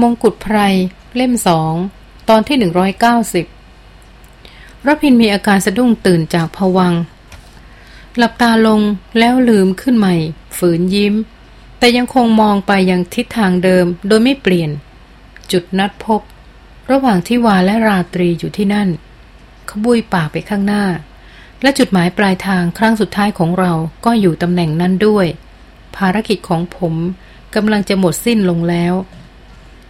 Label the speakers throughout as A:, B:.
A: มงกุฎไพร เล่มสอง ตอนที่หนึ่งร้อยเก้าสิบรพินมีอาการสะดุ้งตื่นจากผวัง หลับตาลงแล้วลืมขึ้นใหม่ ฝืนยิ้ม แต่ยังคงมองไปยังทิศทางเดิมโดยไม่เปลี่ยน จุดนัดพบ ระหว่างที่วาและราตรีอยู่ที่นั่น ขบุยปากไปข้างหน้า และจุดหมายปลายทางครั้งสุดท้ายของเราก็อยู่ตำแหน่งนั้นด้วย ภารกิจของผมกำลังจะหมดสิ้นลงแล้ว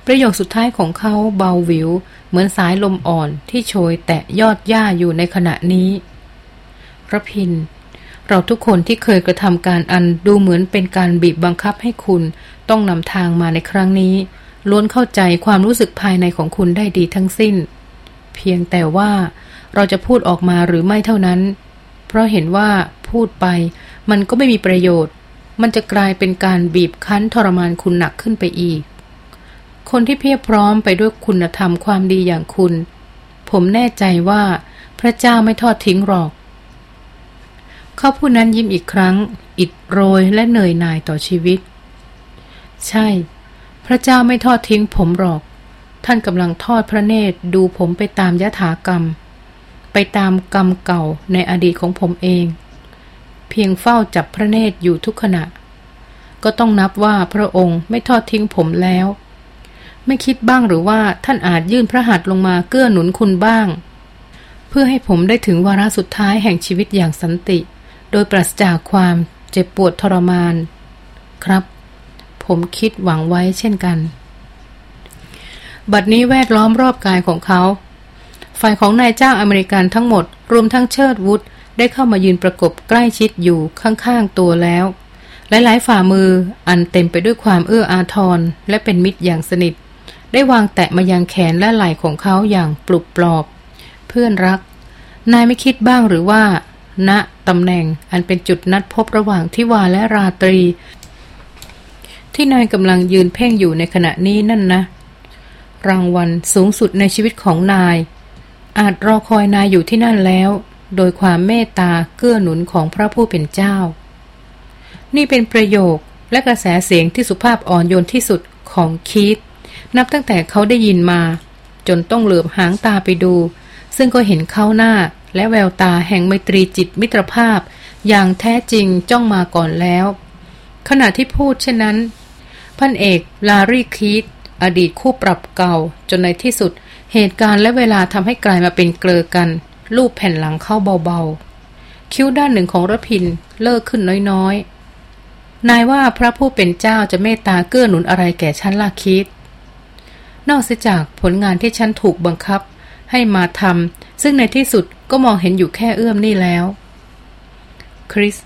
A: ประโยคสุดท้ายของเขาเบาวิว เหมือนสายลมอ่อนที่โชยแตะยอดหญ้าอยู่ในขณะนี้ระพิน เราทุกคนที่เคยกระทำการอันดูเหมือนเป็นการบีบบังคับให้คุณต้องนำทางมาในครั้งนี้ ล้วนเข้าใจความรู้สึกภายในของคุณได้ดีทั้งสิ้น เพียงแต่ว่าเราจะพูดออกมาหรือไม่เท่านั้น เพราะเห็นว่าพูดไปมันก็ไม่มีประโยชน์ มันจะกลายเป็นการบีบคั้นทรมานคุณหนักขึ้นไปอีก คนที่เพียบพร้อมไปด้วยคุณธรรมความดีอย่างคุณ ผมแน่ใจว่าพระเจ้าไม่ทอดทิ้งหรอก เขาผู้นั้นยิ้มอีกครั้ง อิดโรยและเหนื่อยหน่ายต่อชีวิต ใช่ พระเจ้าไม่ทอดทิ้งผมหรอก ท่านกำลังทอดพระเนตรดูผมไปตามยถากรรม ไปตามกรรมเก่าในอดีตของผมเอง เพียงเฝ้าจับพระเนตรอยู่ทุกขณะ ก็ต้องนับว่าพระองค์ไม่ทอดทิ้งผมแล้ว ไม่คิดบ้างหรือว่าท่านอาจยื่นพระหัตถ์ลงมาเกื้อหนุนคุณบ้าง เพื่อให้ผมได้ถึงวาระสุดท้ายแห่งชีวิตอย่างสันติ โดยปราศจากความเจ็บปวดทรมาน ครับ ผมคิดหวังไว้เช่นกัน บัดนี้แวดล้อมรอบกายของเขา ฝ่ายของนายจ้างอเมริกันทั้งหมด รวมทั้งเชิดวุฒได้เข้ามายืนประกบใกล้ชิดอยู่ข้างๆตัวแล้วหลายๆฝ่ามืออันเต็มไปด้วยความเอื้ออาทรและเป็นมิตรอย่างสนิท ได้วางแตะมายังแขนและไหล่ของเขาอย่างปลุกปลอบ เพื่อนรัก นายไม่คิดบ้างหรือว่า ณตำแหน่งอันเป็นจุดนัดพบระหว่างทิวาและราตรี ที่นายกำลังยืนเพ่งอยู่ในขณะนี้นั่นนะ รางวัลสูงสุดในชีวิตของนาย อาจรอคอยนายอยู่ที่นั่นแล้ว โดยความเมตตาเกื้อหนุนของพระผู้เป็นเจ้า นี่เป็นประโยคและกระแสเสียงที่สุภาพอ่อนโยนที่สุดของคีต นับตั้งแต่เขาได้ยินมา จนต้องเหลือบหางตาไปดู ซึ่งก็เห็นเขาหน้าและแววตาแห่งไมตรีจิตมิตรภาพ อย่างแท้จริงจ้องมาก่อนแล้ว ขณะที่พูดเช่นนั้น พันเอกลารีคีตอดีตคู่ปรับเก่า จนในที่สุด เหตุการณ์และเวลาทำให้กลายมาเป็นเกลอกันรูปแผ่นหลังเข้าเบาๆ คิ้วด้านหนึ่งของรพินเลิกขึ้นน้อยๆนายว่าพระผู้เป็นเจ้าจะเมตตาเกื้อหนุนอะไรแก่ฉันล่ะคิด นอกเสียจากผลงานที่ฉันถูกบังคับ ให้มาทำซึ่งในที่สุดก็มองเห็นอยู่แค่เอื้อมนี่แล้ว คริส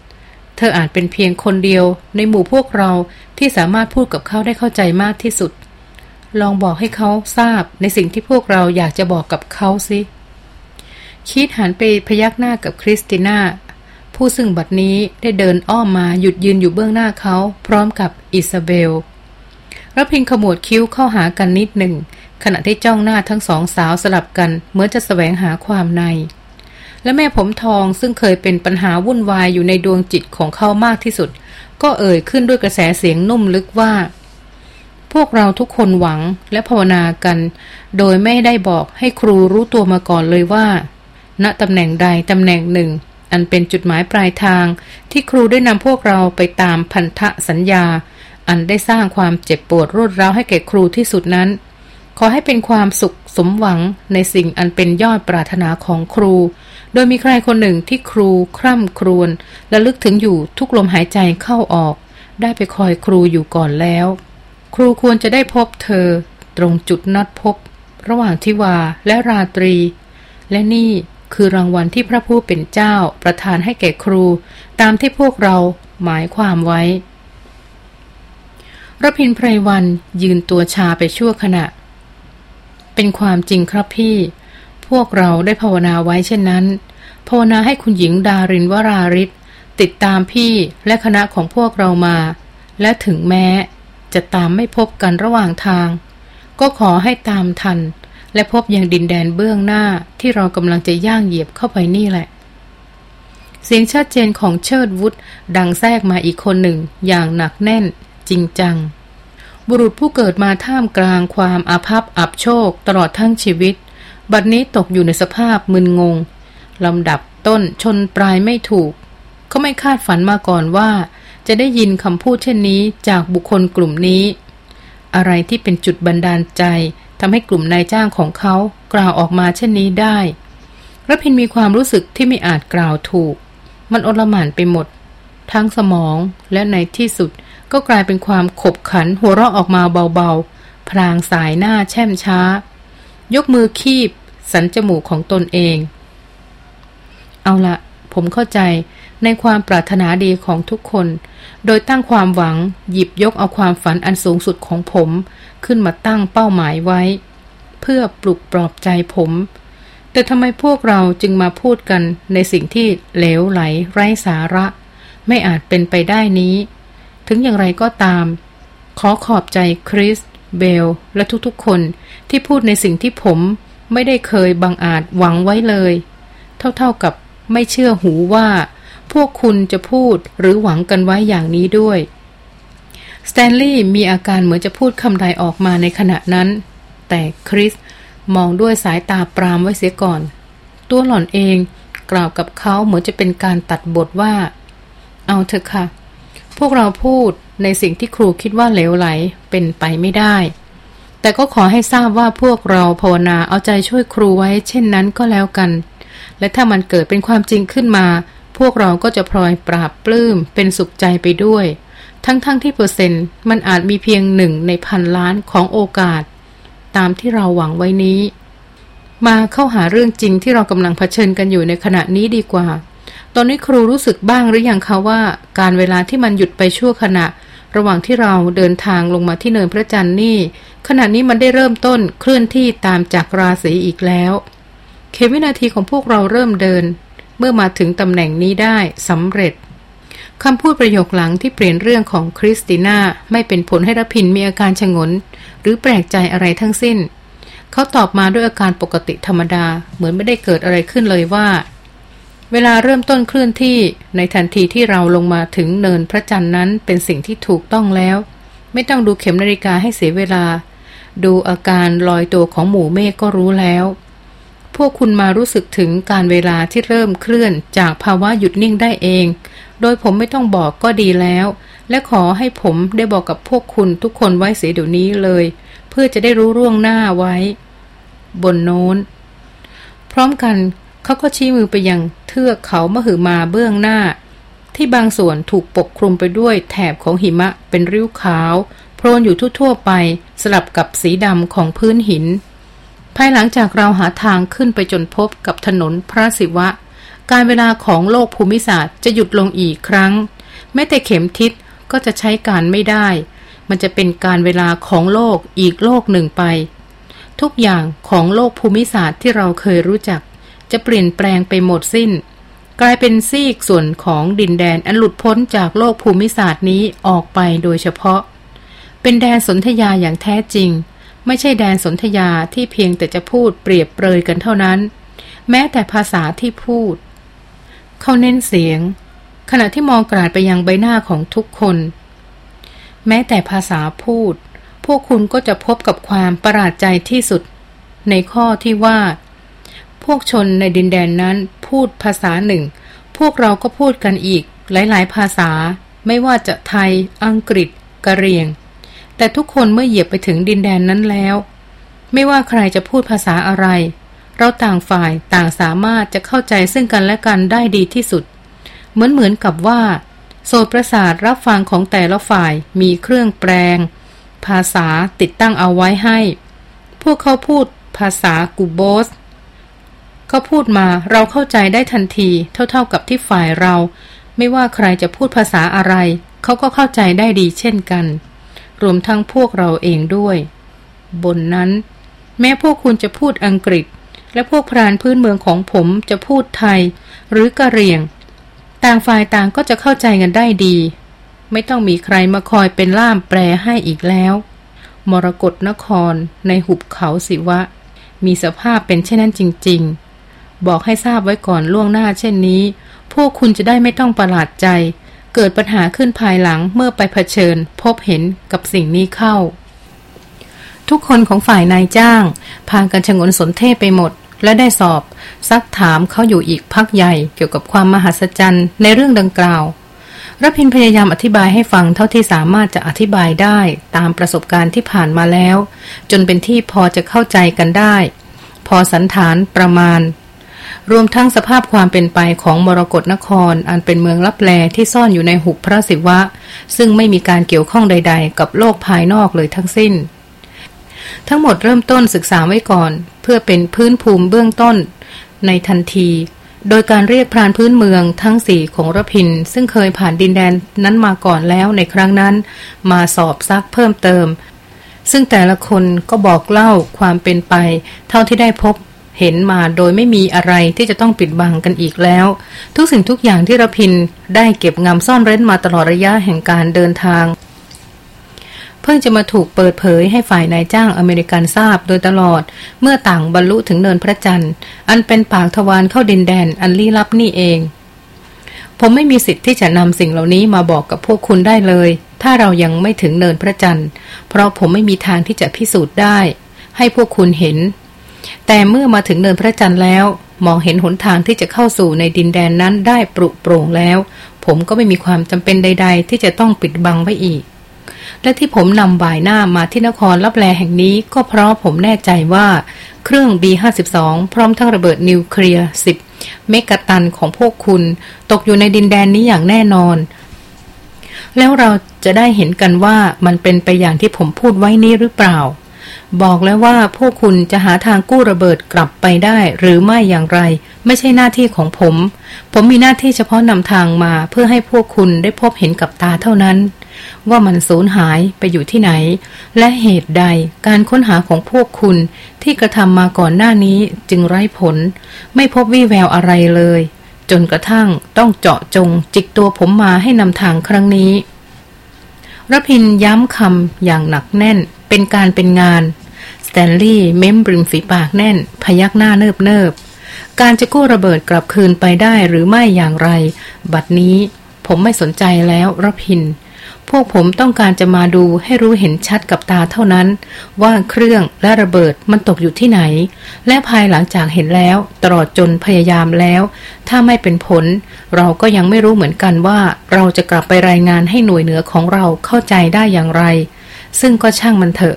A: เธออาจเป็นเพียงคนเดียวในหมู่พวกเราที่สามารถพูดกับเขาได้เข้าใจมากที่สุด ลองบอกให้เขาทราบในสิ่งที่พวกเราอยากจะบอกกับเขาสิคิดหันไปพยักหน้ากับคริสติน่า ผู้ซึ่งบัดนี้ได้เดินอ้อมมาหยุดยืนอยู่เบื้องหน้าเขา พร้อมกับอิซาเบล รพินขมวดคิ้วเข้าหากันนิดหนึ่ง ขณะที่จ้องหน้าทั้งสองสาวสลับกันเหมือนจะสแสวงหาความใน และแม่ผมทองซึ่งเคยเป็นปัญหาวุ่นวายอยู่ในดวงจิตของเขามากที่สุด ก็เอ่ยขึ้นด้วยกระแสเสียงนุ่มลึกว่า พวกเราทุกคนหวังและภาวนากัน โดยไม่ได้บอกให้ครูรู้ตัวมาก่อนเลยว่า ณตำแหน่งใดตำแหน่งหนึ่ง อันเป็นจุดหมายปลายทางที่ครูได้นำพวกเราไปตามพันธสัญญา อันได้สร้างความเจ็บปวดรวดร้าวให้แก่ครูที่สุดนั้น ขอให้เป็นความสุขสมหวังในสิ่งอันเป็นยอดปรารถนาของครู โดยมีใครคนหนึ่งที่ครูคร่ำครวญและลึกถึงอยู่ทุกลมหายใจเข้าออก ได้ไปคอยครูอยู่ก่อนแล้ว ครูควรจะได้พบเธอ ตรงจุดนัดพบ ระหว่างทิวาและราตรี และนี่คือรางวัลที่พระผู้เป็นเจ้าประทานให้แก่ครู ตามที่พวกเราหมายความไว้ ระพินไพรวันยืนตัวชาไปชั่วขณะ เป็นความจริงครับพี่ พวกเราได้ภาวนาไว้เช่นนั้น ภาวนาให้คุณหญิงดารินวราริศติดตามพี่และคณะของพวกเรามา และถึงแม้ จะตามไม่พบกันระหว่างทาง ก็ขอให้ตามทัน และพบอย่างดินแดนเบื้องหน้าที่เรากำลังจะย่างเหยียบเข้าไปนี่แหละ เสียงชัดเจนของเชิดวุฒดังแทรกมาอีกคนหนึ่งอย่างหนักแน่น จริงจัง บุรุษผู้เกิดมาท่ามกลางความอาภัพอับโชคตลอดทั้งชีวิต บัดนี้ตกอยู่ในสภาพมึนงงลำดับต้นชนปลายไม่ถูก เขาไม่คาดฝันมาก่อนว่า จะได้ยินคำพูดเช่นนี้จากบุคคลกลุ่มนี้ อะไรที่เป็นจุดบันดาลใจทำให้กลุ่มนายจ้างของเขากล่าวออกมาเช่นนี้ได้รพินมีความรู้สึกที่ไม่อาจกล่าวถูก มันอลหม่านไปหมด ทั้งสมองและในที่สุด ก็กลายเป็นความขบขันหัวเราะออกมาเบาๆ พรางสายหน้าแช่มช้า ยกมือคีบ สันจมูกของตนเอง เอาละผมเข้าใจในความปรารถนาดีของทุกคน โดยตั้งความหวังหยิบยกเอาความฝันอันสูงสุดของผม ขึ้นมาตั้งเป้าหมายไว้ เพื่อปลุกปลอบใจผม แต่ทำไมพวกเราจึงมาพูดกันในสิ่งที่เหลวไหลไร้สาระ ไม่อาจเป็นไปได้นี้ ถึงอย่างไรก็ตาม ขอขอบใจคริส เบล และทุกๆ คนที่พูดในสิ่งที่ผมไม่ได้เคยบังอาจหวังไว้เลย เท่าๆกับไม่เชื่อหูว่า พวกคุณจะพูดหรือหวังกันไว้อย่างนี้ด้วยสแตนลีย์มีอาการเหมือนจะพูดคำใดออกมาในขณะนั้น แต่คริสมองด้วยสายตาปรามไว้เสียก่อน ตัวหล่อนเองกล่าวกับเขาเหมือนจะเป็นการตัดบทว่า เอาเถอะค่ะ พวกเราพูดในสิ่งที่ครูคิดว่าเหลวไหลเป็นไปไม่ได้ แต่ก็ขอให้ทราบว่าพวกเราภาวนาเอาใจช่วยครูไว้เช่นนั้นก็แล้วกัน และถ้ามันเกิดเป็นความจริงขึ้นมา พวกเราก็จะพลอยปราบปลื้มเป็นสุขใจไปด้วย ทั้งๆทที่เปอร์เซ็นต์มันอาจมีเพียงหนึ่งในพันล้านของโอกาส ตามที่เราหวังไว้นี้ มาเข้าหาเรื่องจริงที่เรากำลังเผชิญกันอยู่ในขณะนี้ดีกว่า ตอนนี้ครูรู้สึกบ้างหรืออยังคะว่าการเวลาที่มันหยุดไปชั่วขณะ ระหว่างที่เราเดินทางลงมาที่เนินพระจันทร์นี่ ขณะนี้มันได้เริ่มต้นเคลื่อนที่ตามจากราศีอีกแล้วเควินาทีของพวกเราเริ่มเดิน เมื่อมาถึงตำแหน่งนี้ได้สำเร็จคำพูดประโยคหลังที่เปลี่ยนเรื่องของคริสติน่าไม่เป็นผลให้รพินมีอาการชงน หรือแปลกใจอะไรทั้งสิ้น เขาตอบมาด้วยอาการปกติธรรมดา เหมือนไม่ได้เกิดอะไรขึ้นเลยว่า เวลาเริ่มต้นเคลื่อนที่ในทันทีที่เราลงมาถึงเนินพระจันทร์นั้นเป็นสิ่งที่ถูกต้องแล้ว ไม่ต้องดูเข็มนาฬิกาให้เสียเวลา ดูอาการลอยตัวของหมู่เมฆก็รู้แล้ว พวกคุณมารู้สึกถึงการเวลาที่เริ่มเคลื่อนจากภาวะหยุดนิ่งได้เอง โดยผมไม่ต้องบอกก็ดีแล้ว และขอให้ผมได้บอกกับพวกคุณทุกคนไว้เสียเดี๋ยวนี้เลย เพื่อจะได้รู้ร่วงหน้าไว้ บนโน้น พร้อมกัน เขาก็ชี้มือไปยังเทือกเขามหึมาเบื้องหน้า ที่บางส่วนถูกปกคลุมไปด้วยแถบของหิมะเป็นริ้วขาว โพรนอยู่ทั่วๆไปสลับกับสีดำของพื้นหิน ภายหลังจากเราหาทางขึ้นไปจนพบกับถนนพระศิวะ การเวลาของโลกภูมิศาสตร์จะหยุดลงอีกครั้ง แม้แต่เข็มทิศก็จะใช้การไม่ได้ มันจะเป็นการเวลาของโลกอีกโลกหนึ่งไป ทุกอย่างของโลกภูมิศาสตร์ที่เราเคยรู้จัก จะเปลี่ยนแปลงไปหมดสิ้น กลายเป็นซีกส่วนของดินแดนอันหลุดพ้นจากโลกภูมิศาสตร์นี้ออกไปโดยเฉพาะ เป็นแดนสนธยาอย่างแท้จริง ไม่ใช่แดนสนธยาที่เพียงแต่จะพูดเปรียบเปรยกันเท่านั้น แม้แต่ภาษาที่พูด เขาเน้นเสียง ขณะที่มองกราดไปยังใบหน้าของทุกคน แม้แต่ภาษาพูด พวกคุณก็จะพบกับความประหลาดใจที่สุด ในข้อที่ว่า พวกชนในดินแดนนั้นพูดภาษาหนึ่ง พวกเราก็พูดกันอีกหลาย ๆ ภาษา ไม่ว่าจะไทย อังกฤษกะเรียง แต่ทุกคนเมื่อเหยียบไปถึงดินแดนนั้นแล้ว ไม่ว่าใครจะพูดภาษาอะไร เราต่างฝ่ายต่างสามารถจะเข้าใจซึ่งกันและกันได้ดีที่สุด เหมือนเหมือนกับว่าโซประสาทรับฟังของแต่ละฝ่ายมีเครื่องแปลง ภาษาติดตั้งเอาไว้ให้ พวกเขาพูดภาษากูโบส เขาพูดมาเราเข้าใจได้ทันทีเท่าๆกับที่ฝ่ายเรา ไม่ว่าใครจะพูดภาษาอะไร เขาก็เข้าใจได้ดีเช่นกัน รวมทั้งพวกเราเองด้วย บนนั้น แม้พวกคุณจะพูดอังกฤษ และพวกพรานพื้นเมืองของผมจะพูดไทย หรือกะเหรี่ยง ต่างฝ่ายต่างก็จะเข้าใจกันได้ดี ไม่ต้องมีใครมาคอยเป็นล่ามแปลให้อีกแล้ว มรกรนครในหุบเขาสิวะ มีสภาพเป็นเช่นนั้นจริง ๆ บอกให้ทราบไว้ก่อนล่วงหน้าเช่นนี้ พวกคุณจะได้ไม่ต้องประหลาดใจ เกิดปัญหาขึ้นภายหลังเมื่อไปเผชิญ พบเห็นกับสิ่งนี้เข้า ทุกคนของฝ่ายนายจ้าง พากันชงนสนเทไปหมด และได้สอบ ซักถามเขาอยู่อีกพักใหญ่เกี่ยวกับความมหัศจรรย์ในเรื่องดังกล่าวรพินพยายามอธิบายให้ฟังเท่าที่สามารถจะอธิบายได้ตามประสบการณ์ที่ผ่านมาแล้ว จนเป็นที่พอจะเข้าใจกันได้ พอสันฐานประมาณ รวมทั้งสภาพความเป็นไปของมรกรนคร อันเป็นเมืองลับแลที่ซ่อนอยู่ในหุบพระศิวะ ซึ่งไม่มีการเกี่ยวข้องใด ๆ กับโลกภายนอกเลยทั้งสิ้น ทั้งหมดเริ่มต้นศึกษาไว้ก่อน เพื่อเป็นพื้นภูมิเบื้องต้น ในทันที โดยการเรียกพรานพื้นเมืองทั้งสี่ของรพิน ซึ่งเคยผ่านดินแดนนั้นมาก่อนแล้วในครั้งนั้น มาสอบซักเพิ่มเติมซึ่งแต่ละคนก็บอกเล่าความเป็นไป เท่าที่ได้พบ เห็นมาโดยไม่มีอะไรที่จะต้องปิดบังกันอีกแล้ว ทุกสิ่งทุกอย่างที่รพินได้เก็บงำซ่อนเร้นมาตลอดระยะแห่งการเดินทาง เพิ่งจะมาถูกเปิดเผยให้ฝ่ายนายจ้างอเมริกันทราบโดยตลอด เมื่อต่างบรรลุถึงเนินพระจันทร์ อันเป็นปากทวารเข้าดินแดนอันลี้ลับนี่เอง ผมไม่มีสิทธิ์ที่จะนำสิ่งเหล่านี้มาบอกกับพวกคุณได้เลย ถ้าเรายังไม่ถึงเนินพระจันทร์ เพราะผมไม่มีทางที่จะพิสูจน์ได้ ให้พวกคุณเห็น แต่เมื่อมาถึงเนินพระจันทร์แล้ว มองเห็นหนทางที่จะเข้าสู่ในดินแดนนั้นได้ปรุโปร่งแล้ว ผมก็ไม่มีความจำเป็นใด ๆ ที่จะต้องปิดบังไว้อีก และที่ผมนำบ่ายหน้ามาที่นครรับแลแห่งนี้ก็เพราะผมแน่ใจว่า เครื่อง B52 พร้อมทั้งระเบิดนิวเคลียร์ 10 เมกะตันของพวกคุณ ตกอยู่ในดินแดนนี้อย่างแน่นอน แล้วเราจะได้เห็นกันว่ามันเป็นไปอย่างที่ผมพูดไว้นี้หรือเปล่า บอกแล้วว่าพวกคุณจะหาทางกู้ระเบิดกลับไปได้ หรือไม่อย่างไร ไม่ใช่หน้าที่ของผม ผมมีหน้าที่เฉพาะนำทางมาเพื่อให้พวกคุณได้พบเห็นกับตาเท่านั้น ว่ามันสูญหายไปอยู่ที่ไหน และเหตุใดการค้นหาของพวกคุณที่กระทำมาก่อนหน้านี้จึงไร้ผล ไม่พบวี่แววอะไรเลย จนกระทั่งต้องเจาะจงจิกตัวผมมาให้นำทางครั้งนี้รพินย้ำคำอย่างหนักแน่นเป็นการเป็นงาน สแตนลีย์เม้มบริมฝีปากแน่น พยักหน้าเนิบเนิบการจะกู้ระเบิดกลับคืนไปได้หรือไม่อย่างไร บัดนี้ผมไม่สนใจแล้วรพิน พวกผมต้องการจะมาดูให้รู้เห็นชัดกับตาเท่านั้น ว่าเครื่องและระเบิดมันตกอยู่ที่ไหน และภายหลังจากเห็นแล้ว ตลอดจนพยายามแล้ว ถ้าไม่เป็นผล เราก็ยังไม่รู้เหมือนกันว่า เราจะกลับไปรายงานให้หน่วยเหนือของเราเข้าใจได้อย่างไร ซึ่งก็ช่างมันเถอะ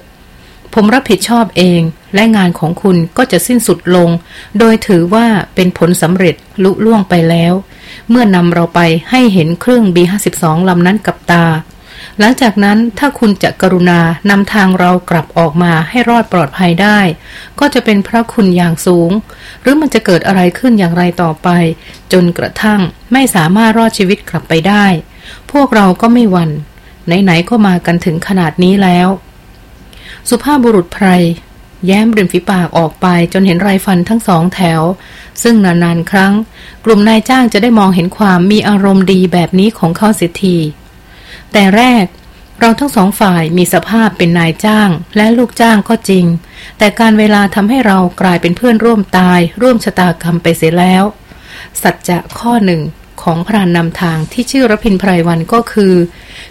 A: ผมรับผิดชอบเองและงานของคุณก็จะสิ้นสุดลง โดยถือว่าเป็นผลสำเร็จลุล่วงไปแล้ว เมื่อนำเราไปให้เห็นเครื่อง B52 ลำนั้นกับตา หลังจากนั้นถ้าคุณจะกรุณานำทางเรากลับออกมาให้รอดปลอดภัยได้ ก็จะเป็นพระคุณอย่างสูง หรือมันจะเกิดอะไรขึ้นอย่างไรต่อไป จนกระทั่งไม่สามารถรอดชีวิตกลับไปได้ พวกเราก็ไม่หวั่นไหนๆก็มากันถึงขนาดนี้แล้ว สุภาพบุรุษไพรแย้มริมฝีปากออกไปจนเห็นไรฟันทั้งสองแถว ซึ่งนานๆครั้ง กลุ่มนายจ้างจะได้มองเห็นความมีอารมณ์ดีแบบนี้ของเขาเสียทีแต่แรกเราทั้งสองฝ่ายมีสภาพเป็นนายจ้างและลูกจ้างก็จริง แต่การเวลาทำให้เรากลายเป็นเพื่อนร่วมตาย ร่วมชะตากรรมไปเสียแล้ว สัจจะข้อหนึ่งของพรานนำทางที่ชื่อรพินไพรวันก็คือ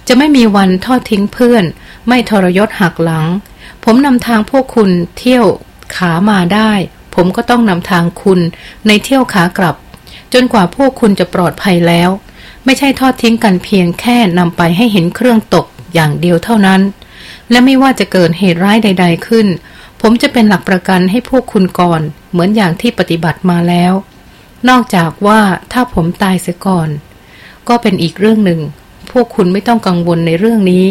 A: จะไม่มีวันทอดทิ้งเพื่อน ไม่ทรยศหักหลัง ผมนำทางพวกคุณเที่ยวขามาได้ ผมก็ต้องนำทางคุณในเที่ยวขากลับ จนกว่าพวกคุณจะปลอดภัยแล้ว ไม่ใช่ทอดทิ้งกันเพียงแค่นำไปให้เห็นเครื่องตกอย่างเดียวเท่านั้น และไม่ว่าจะเกิดเหตุร้ายใด ๆขึ้น ผมจะเป็นหลักประกันให้พวกคุณก่อน เหมือนอย่างที่ปฏิบัติมาแล้ว นอกจากว่าถ้าผมตายเสียก่อน ก็เป็นอีกเรื่องหนึ่ง พวกคุณไม่ต้องกังวลในเรื่องนี้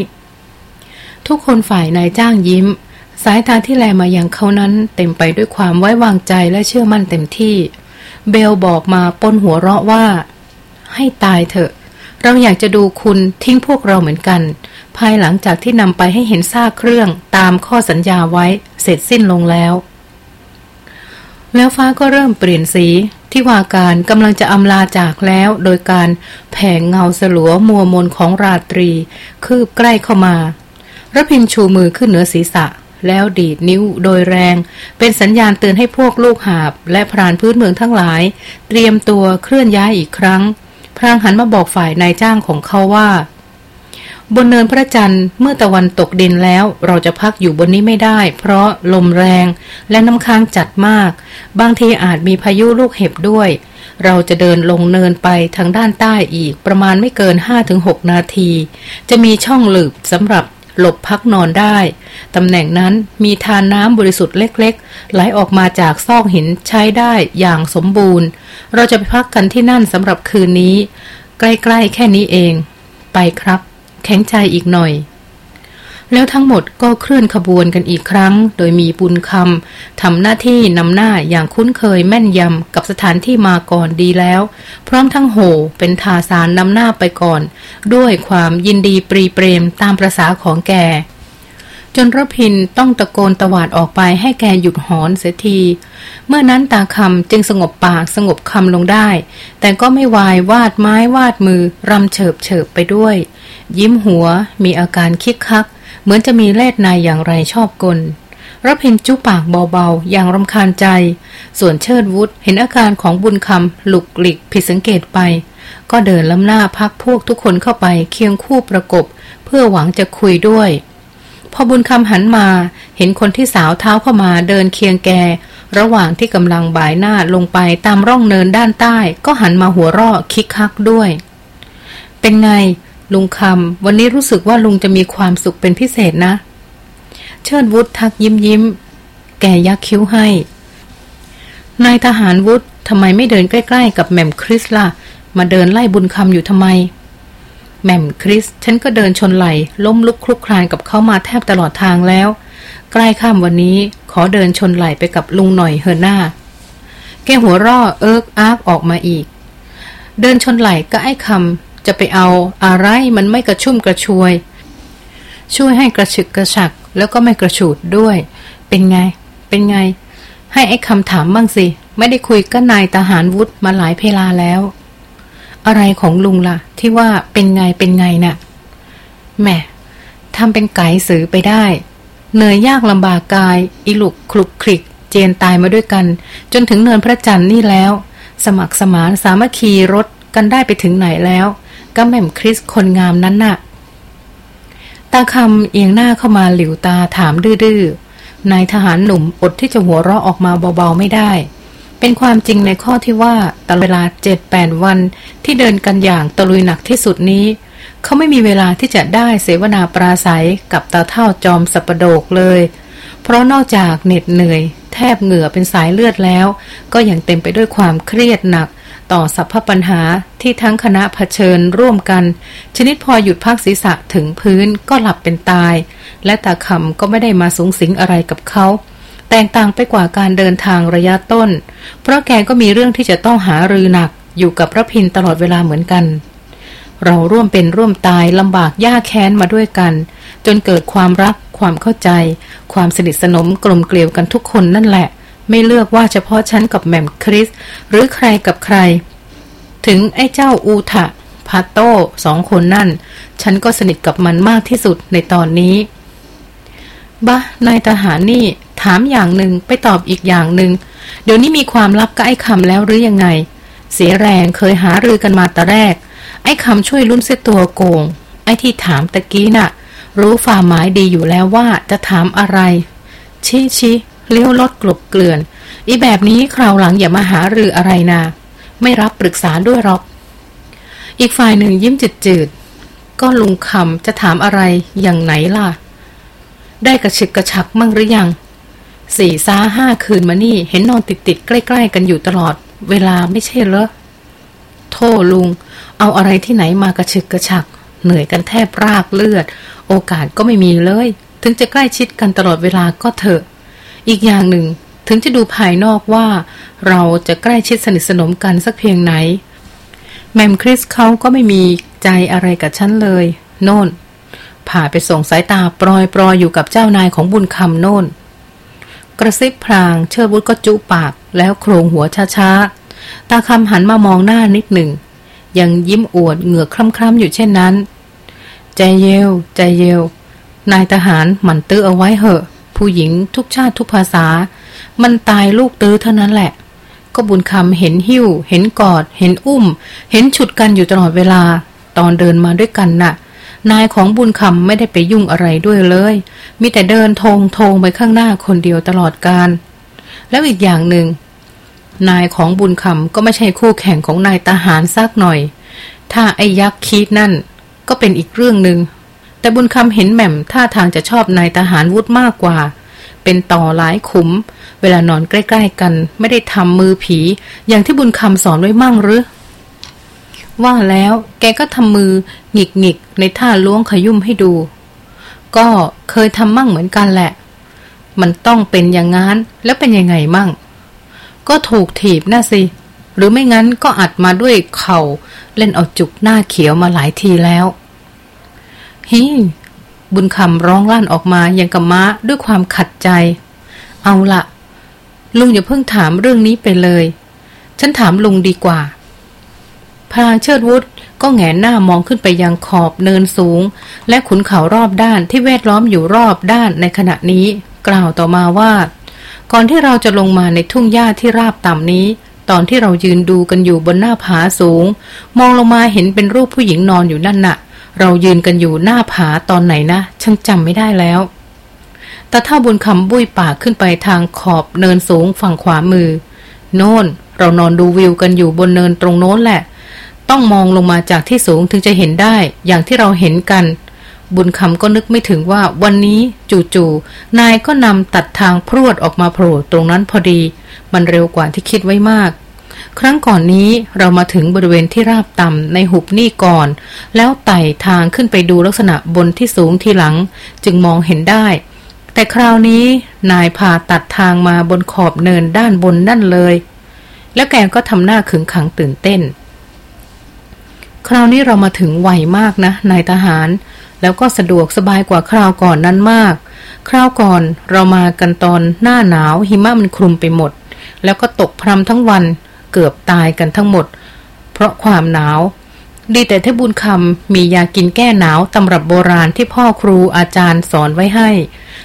A: ทุกคนฝ่ายนายจ้างยิ้ม สายตาที่แลมาอย่างเขานั้นเต็มไปด้วยความไว้วางใจและเชื่อมั่นเต็มที่ เบลบอกมาปนหัวเราะว่า ให้ตายเถอะ เราอยากจะดูคุณทิ้งพวกเราเหมือนกัน ภายหลังจากที่นำไปให้เห็นซากเครื่องตามข้อสัญญาไว้เสร็จสิ้นลงแล้วแล้วฟ้าก็เริ่มเปลี่ยนสีที่ว่าการกำลังจะอำลาจากแล้ว โดยการแผงเงาสลัวมัวมนของราตรี คืบใกล้เข้ามา ระพินชูมือขึ้นเหนือศีรษะ แล้วดีดนิ้วโดยแรง เป็นสัญญาณเตือนให้พวกลูกหาบ และพรานพื้นเมืองทั้งหลาย เตรียมตัวเคลื่อนย้ายอีกครั้ง พรางหันมาบอกฝ่ายนายจ้างของเขาว่า บนเนินพระจันทร์เมื่อตะวันตกดินแล้วเราจะพักอยู่บนนี้ไม่ได้ เพราะลมแรงและน้ำค้างจัดมาก บางทีอาจมีพายุลูกเห็บด้วย เราจะเดินลงเนินไปทางด้านใต้อีกประมาณไม่เกิน 5-6 นาที จะมีช่องหลืบสำหรับ หลบพักนอนได้ ตำแหน่งนั้นมีทานน้ำบริสุทธิ์เล็กๆ ไหลออกมาจากซอกหินใช้ได้อย่างสมบูรณ์ เราจะไปพักกันที่นั่นสำหรับคืนนี้ ใกล้ๆแค่นี้เอง ไปครับ แข็งใจอีกหน่อย แล้วทั้งหมดก็เคลื่อนขบวนกันอีกครั้ง โดยมีบุญคำทำหน้าที่นำหน้าอย่างคุ้นเคยแม่นยำกับสถานที่มาก่อนดีแล้ว พร้อมทั้งโหเป็นทาสารนำหน้าไปก่อน ด้วยความยินดีปรีเปรมตามประษาของแกจนรพินต้องตะโกนตวาดออกไปให้แกหยุดหอนเสียที เมื่อนั้นตาคำจึงสงบปากสงบคำลงได้ แต่ก็ไม่วายวาดไม้วาดมือรำเฉิบเฉิบไปด้วย ยิ้มหัวมีอาการคิกคัก เหมือนจะมีเล่ห์ในอย่างไรชอบกลรพินจุปากเบาๆ อย่างรำคาญใจ ส่วนเชิดวุฒเห็นอาการของบุญคำหลุกหลิกผิดสังเกตไป ก็เดินล้ำหน้าพักพวกทุกคนเข้าไปเคียงคู่ประกบ เพื่อหวังจะคุยด้วย พอบุญคำหันมาเห็นคนที่สาวเท้าเข้ามาเดินเคียงแก ระหว่างที่กำลังบ่ายหน้าลงไปตามร่องเนินด้านใต้ ก็หันมาหัวเราะคิกคักด้วย เป็นไง ลุงคำวันนี้รู้สึกว่าลุงจะมีความสุขเป็นพิเศษนะ เชิดวุฒทักยิ้มยิ้ม แกยักคิ้วให้ นายทหารวุฒทำไมไม่เดินใกล้ๆ กับแหม่มคริสล่ะ มาเดินไล่บุญคำอยู่ทำไมแหม่มคริส ฉันก็เดินชนไหล ล้มลุกคลุกคลานกับเขามาแทบตลอดทางแล้ว ใกล้ข้ามวันนี้ขอเดินชนไหลไปกับลุงหน่อยเฮอหน้า แกหัวร่อเอิกอาร์กออกมาอีก เดินชนไหลก็ไอ้คำ จะไปเอาอะไรมันไม่กระชุ่มกระชวย ช่วยให้กระฉึกกระฉัก แล้วก็ไม่กระฉูดด้วย เป็นไง เป็นไง ให้ไอ้คำถามบ้างสิ ไม่ได้คุยกับนายทหารวุฒิมาหลายเพลาแล้ว อะไรของลุงล่ะ ที่ว่าเป็นไงเป็นไงน่ะแหม่ทำเป็นไก่สือไปได้ เหนื่อยยากลำบากกาย อิลุกคลุกคลิก เจนตายมาด้วยกัน จนถึงเนินพระจันทร์นี่แล้ว สมัครสมานสามัคคีรถกันได้ไปถึงไหนแล้ว ก็แม่มคริสคนงามนั้นน่ะ ตาคำเอียงหน้าเข้ามาหลิวตาถามดื้อๆนายทหารหนุ่มอดที่จะหัวเราะออกมาเบาๆไม่ได้ เป็นความจริงในข้อที่ว่าตลอดเวลาเจ็ดแปดวันที่เดินกันอย่างตะลุยหนักที่สุดนี้ เขาไม่มีเวลาที่จะได้เสวนาปราศัยกับตาเท่าจอมสัปโดกเลย เพราะนอกจากเหน็ดเหนื่อย แทบเหงื่อเป็นสายเลือดแล้ว ก็ยังเต็มไปด้วยความเครียดหนัก ต่อสัพพปัญหาที่ทั้งคณะเผชิญร่วมกัน ชนิดพอหยุดพักศีรษะถึงพื้นก็หลับเป็นตาย และตาคำก็ไม่ได้มาสูงสิงอะไรกับเขาแตกต่างไปกว่าการเดินทางระยะต้น เพราะแกก็มีเรื่องที่จะต้องหารือหนักอยู่กับพระพินตลอดเวลาเหมือนกัน เราร่วมเป็นร่วมตายลำบากยากแค้นมาด้วยกัน จนเกิดความรัก ความเข้าใจ ความสนิทสนมกลมเกลียวกันทุกคนนั่นแหละ ไม่เลือกว่าเฉพาะฉันกับแหม่มคริส หรือใครกับใคร ถึงไอ้เจ้าอูทะพาโต้สองคนนั่น ฉันก็สนิทกับมันมากที่สุดในตอนนี้บะนายทหารนี่ถามอย่างหนึ่งไปตอบอีกอย่างหนึ่ง เดี๋ยวนี้มีความลับกับไอ้คำแล้วหรือยังไง เสียแรงเคยหารือกันมาแต่แรก ไอ้คำช่วยลุ้นเสียตัวโกง ไอ้ที่ถามตะกี้น่ะ รู้ฝ่าหมายดีอยู่แล้วว่าจะถามอะไร ชี้ชี้ เลี้ยวลดกลบเกลื่อน อีแบบนี้คราวหลังอย่ามาหารืออะไรนา ไม่รับปรึกษาด้วยหรอก อีกฝ่ายหนึ่งยิ้มจืดๆ ก็ลุงคำจะถามอะไรอย่างไหนล่ะ ได้กระฉึกกระฉักมั่งหรือยัง สี่ซ้าห้าคืนมานี่เห็นนอนติดติดๆ ใกล้ๆ กันอยู่ตลอด เวลาไม่ใช่เหรอ โทษลุง เอาอะไรที่ไหนมากระฉึกกระฉัก เหนื่อยกันแทบรากเลือด โอกาสก็ไม่มีเลย ถึงจะใกล้ชิดกันตลอดเวลาก็เถอะ อีกอย่างหนึ่ง ถึงจะดูภายนอกว่า เราจะใกล้ชิดสนิทสนมกันสักเพียงไหน แมมคริสเขาก็ไม่มีใจอะไรกับฉันเลย โน่น ผ่าไปส่งสายตาปลอยปลอยอยู่กับเจ้านายของบุญคำโน่น กระซิบพลางเชิดวุฒก็จุปากแล้วโครงหัวช้าๆ ตาคำหันมามองหน้านิดหนึ่ง ยังยิ้มอวดเหงือกคล้ำๆอยู่เช่นนั้น ใจเยวใจเยวนายทหารหมั่นตื้อเอาไว้เหอะ ผู้หญิงทุกชาติทุกภาษา มันตายลูกตื้อเท่านั้นแหละ ก็บุญคำเห็นหิ้ว เห็นกอด เห็นอุ้ม เห็นฉุดกันอยู่ตลอดเวลา ตอนเดินมาด้วยกันน่ะ นายของบุญคำไม่ได้ไปยุ่งอะไรด้วยเลย มีแต่เดินทงทงไปข้างหน้าคนเดียวตลอดการ แล้วอีกอย่างหนึ่งนายของบุญคำก็ไม่ใช่คู่แข่งของนายทหารซักหน่อย ถ้าไอ้ยักษ์คีดนั่น ก็เป็นอีกเรื่องหนึ่ง แต่บุญคำเห็นแหม่มท่าทางจะชอบนายทหารวุฒิมากกว่า เป็นต่อหลายขุม เวลานอนใกล้ ๆ กัน ไม่ได้ทำมือผี อย่างที่บุญคำสอนไว้มั่งหรือ ว่าแล้วแกก็ทำมือหงิกหงิกในท่าล้วงขยุ่มให้ดู ก็เคยทำมั่งเหมือนกันแหละ มันต้องเป็นอย่างงั้นแล้วเป็นยังไงมั่ง ก็ถูกถีบน่าสิหรือไม่งั้นก็อัดมาด้วยเข่าเล่นเอาจุกหน้าเขียวมาหลายทีแล้ว ฮิบุญคำร้องลั่นออกมาอย่างกับม้าด้วยความขัดใจ เอาละลุงอย่าเพิ่งถามเรื่องนี้ไปเลย ฉันถามลุงดีกว่าพลางเชิดวุฒก็แงนหน้ามองขึ้นไปยังขอบเนินสูง และขุนเขารอบด้านที่แวดล้อมอยู่รอบด้านในขณะนี้ กล่าวต่อมาว่า ก่อนที่เราจะลงมาในทุ่งหญ้าที่ราบต่ำนี้ ตอนที่เรายืนดูกันอยู่บนหน้าผาสูง มองลงมาเห็นเป็นรูปผู้หญิงนอนอยู่นั่นนะ่ะ เรายืนกันอยู่หน้าผาตอนไหนนะ ฉันจำไม่ได้แล้ว แต่ถ้าบุญคำบุ้ยปากขึ้นไปทางขอบเนินสูงฝั่งขวามือ โน่น เรานอนดูวิวกันอยู่บนเนินตรงโน้นแหละ ต้องมองลงมาจากที่สูงถึงจะเห็นได้อย่างที่เราเห็นกัน บุญคำก็นึกไม่ถึงว่าวันนี้จู่ๆนายก็นำตัดทางพรวดออกมาโผล่ตรงนั้นพอดี มันเร็วกว่าที่คิดไว้มาก ครั้งก่อนนี้เรามาถึงบริเวณที่ราบต่ำในหุบนี่ก่อน แล้วไต่ทางขึ้นไปดูลักษณะบนที่สูงทีหลัง จึงมองเห็นได้ แต่คราวนี้นายพาตัดทางมาบนขอบเนินด้านบนนั่นเลย แล้วแกก็ทำหน้าขึงขังตื่นเต้น คราวนี้เรามาถึงไวมากนะนายทหาร แล้วก็สะดวกสบายกว่าคราวก่อนนั้นมาก คราวก่อนเรามากันตอนหน้าหนาวหิมะมันคลุมไปหมด แล้วก็ตกพรำทั้งวัน เกือบตายกันทั้งหมด เพราะความหนาว ดีแต่ที่บุญคำมียากินแก้หนาวตำรับโบราณที่พ่อครูอาจารย์สอนไว้ให้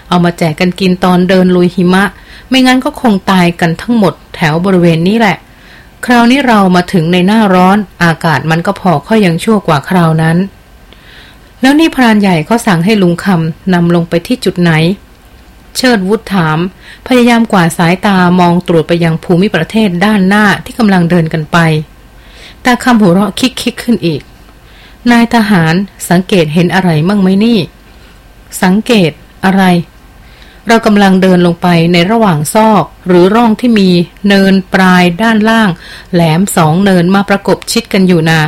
A: เอามาแจกกันกินตอนเดินลุยหิมะ ไม่งั้นก็คงตายกันทั้งหมดแถวบริเวณนี้แหละ คราวนี้เรามาถึงในหน้าร้อนอากาศมันก็พอค่อยยังชั่วกว่าคราวนั้นแล้วนี่พรานใหญ่เขาสั่งให้ลุงคำนำลงไปที่จุดไหน เชิดวุฒถาม พยายามกวาดสายตามองตรวจไปยังภูมิประเทศด้านหน้าที่กำลังเดินกันไปแต่คำหัวเราะคิกคิกขึ้นอีก นายทหารสังเกตเห็นอะไรมั่งไหมนี่ สังเกตอะไร เรากำลังเดินลงไปในระหว่างซอก หรือร่องที่มีเนินปลายด้านล่าง แหลมสองเนินมาประกบชิดกันอยู่นา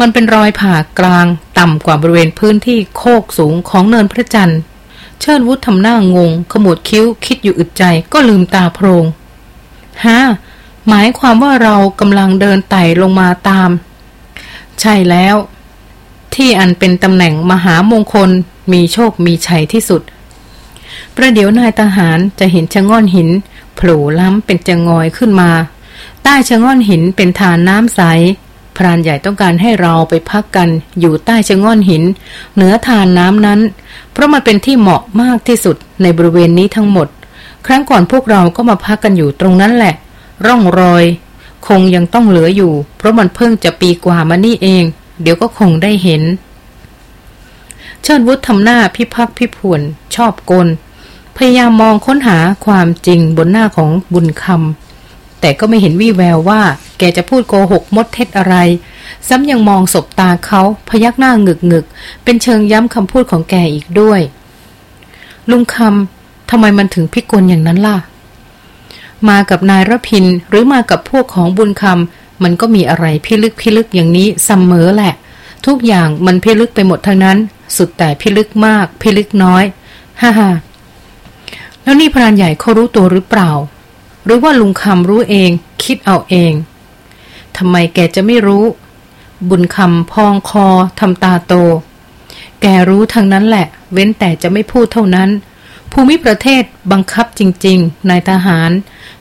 A: มันเป็นรอยผ่ากลาง ต่ำกว่าบริเวณพื้นที่โคกสูงของเนินพระจันทร์ เชิญวุฒทำหน้างง ขมวดคิ้วคิดอยู่อึดใจก็ลืมตาโพรง ฮะ หมายความว่าเรากำลังเดินไต่ลงมาตาม ใช่แล้ว ที่อันเป็นตำแหน่งมหามงคล มีโชคมีชัยที่สุด ประเดี๋ยวนายทหารจะเห็นชะง่อนหินโผล่ล้ำเป็นจะงอยขึ้นมา ใต้ชะง่อนหินเป็นฐานน้ำใส พรานใหญ่ต้องการให้เราไปพักกันอยู่ใต้ชะง่อนหิน เหนือฐานน้ำนั้น เพราะมันเป็นที่เหมาะมากที่สุดในบริเวณนี้ทั้งหมด ครั้งก่อนพวกเราก็มาพักกันอยู่ตรงนั้นแหละ ร่องรอย คงยังต้องเหลืออยู่ เพราะมันเพิ่งจะปีกว่ามานี่เอง เดี๋ยวก็คงได้เห็น เชิดวุฒทำหน้าพิพักพิพวน ชอบกล พยายามมองค้นหาความจริงบนหน้าของบุญคำ แต่ก็ไม่เห็นวี่แววว่า แกจะพูดโกหกมดเท็จอะไร ซ้ำยังมองศบตาเขาพยักหน้าหงึกหงึกเป็นเชิงย้ำคำพูดของแกอีกด้วย ลุงคำทำไมมันถึงพิกลอย่างนั้นล่ะ มากับนายรพินหรือมากับพวกของบุญคำมันก็มีอะไรพิลึกพิลึกอย่างนี้เสมอแหละ ทุกอย่างมันพิลึกไปหมดทั้งนั้น สุดแต่พิลึกมากพิลึกน้อย ฮ่าฮ่าแล้วนี่พรานใหญ่เขารู้ตัวหรือเปล่า หรือว่าลุงคำรู้เอง คิดเอาเองทำไมแกจะไม่รู้ บุญคำพองคอทำตาโต แกรู้ทั้งนั้นแหละ เว้นแต่จะไม่พูดเท่านั้น ภูมิประเทศบังคับจริง ๆ นายทหาร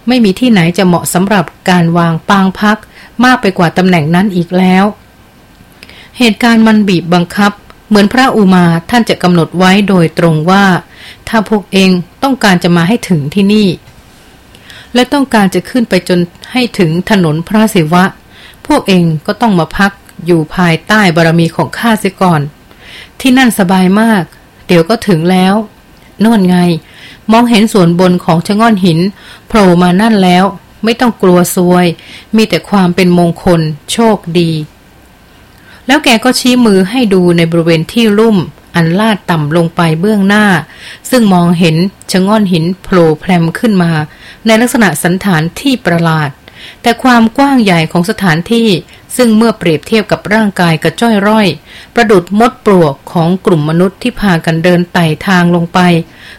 A: ไม่มีที่ไหนจะเหมาะสำหรับการวางปางพัก มากไปกว่าตำแหน่งนั้นอีกแล้ว เหตุการณ์มันบีบบังคับ เหมือนพระอุมาท่านจะกำหนดไว้โดยตรงว่า ถ้าพวกเองต้องการจะมาให้ถึงที่นี่ และต้องการจะขึ้นไปจนให้ถึงถนนพระศิวะ พวกเองก็ต้องมาพักอยู่ภายใต้บารมีของข้าเสียก่อน ที่นั่นสบายมาก เดี๋ยวก็ถึงแล้วน่นไง มองเห็นส่วนบนของชะง่อนหินโผล่มานั่นแล้ว ไม่ต้องกลัวซวย มีแต่ความเป็นมงคล โชคดี แล้วแกก็ชี้มือให้ดูในบริเวณที่ลุ่ม อันลาดต่ำลงไปเบื้องหน้า ซึ่งมองเห็นชะง่อนหินโผล่แพรมขึ้นมา ในลักษณะสันฐานที่ประหลาด แต่ความกว้างใหญ่ของสถานที่ซึ่งเมื่อเปรียบเทียบกับร่างกายกระจ้อยร่อย ประดุดมดปลวกของกลุ่มมนุษย์ที่พากันเดินไต่ทางลงไป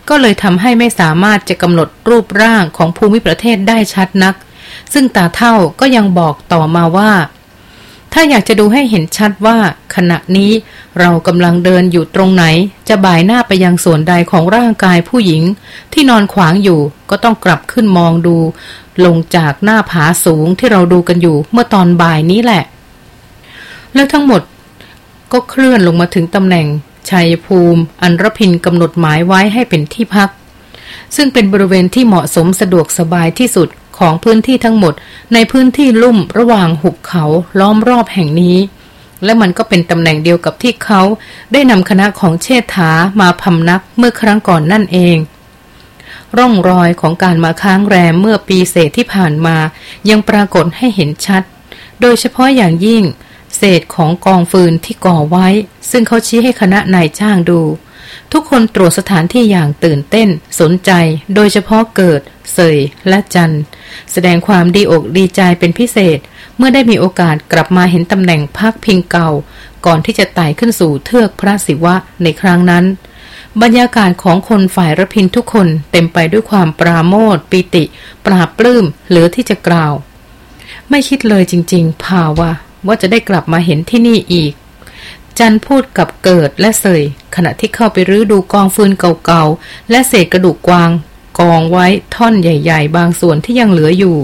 A: ก็เลยทำให้ไม่สามารถจะกำหนดรูปร่างของภูมิประเทศได้ชัดนัก ซึ่งตาเท่าก็ยังบอกต่อมาว่า ถ้าอยากจะดูให้เห็นชัดว่า ขณะนี้เรากำลังเดินอยู่ตรงไหน จะบ่ายหน้าไปยังส่วนใดของร่างกายผู้หญิง ที่นอนขวางอยู่ก็ต้องกลับขึ้นมองดู ลงจากหน้าผาสูงที่เราดูกันอยู่เมื่อตอนบ่ายนี้แหละ แล้วทั้งหมดก็เคลื่อนลงมาถึงตำแหน่งชัยภูมิ อันรพินกำหนดหมายไว้ให้เป็นที่พัก ซึ่งเป็นบริเวณที่เหมาะสมสะดวกสบายที่สุด ของพื้นที่ทั้งหมดในพื้นที่ลุ่มระหว่างหุบเขาล้อมรอบแห่งนี้ และมันก็เป็นตำแหน่งเดียวกับที่เขาได้นำคณะของเชษฐามาพำนักเมื่อครั้งก่อนนั่นเอง ร่องรอยของการมาค้างแรมเมื่อปีเศษที่ผ่านมา ยังปรากฏให้เห็นชัด โดยเฉพาะอย่างยิ่ง เศษของกองฟืนที่ก่อไว้ ซึ่งเขาชี้ให้คณะนายจ้างดูทุกคนตรวจสถานที่อย่างตื่นเต้น สนใจ โดยเฉพาะเกิด เสยและจัน แสดงความดีอกดีใจเป็นพิเศษ เมื่อได้มีโอกาสกลับมาเห็นตำแหน่งพักพิงเก่า ก่อนที่จะไต่ขึ้นสู่เทือกพระศิวะในครั้งนั้น บรรยากาศของคนฝ่ายระพินทุกคนเต็มไปด้วยความปราโมทปิติ ปราบปลื้มเหลือที่จะกล่าว ไม่คิดเลยจริง ๆ ภาวะว่าจะได้กลับมาเห็นที่นี่อีกจันพูดกับเกิดและเสยขณะที่เข้าไปรื้อดูกองฟืนเก่าๆ และเศษกระดูกกวาง กองไว้ท่อนใหญ่ ๆ บางส่วนที่ยังเหลืออยู่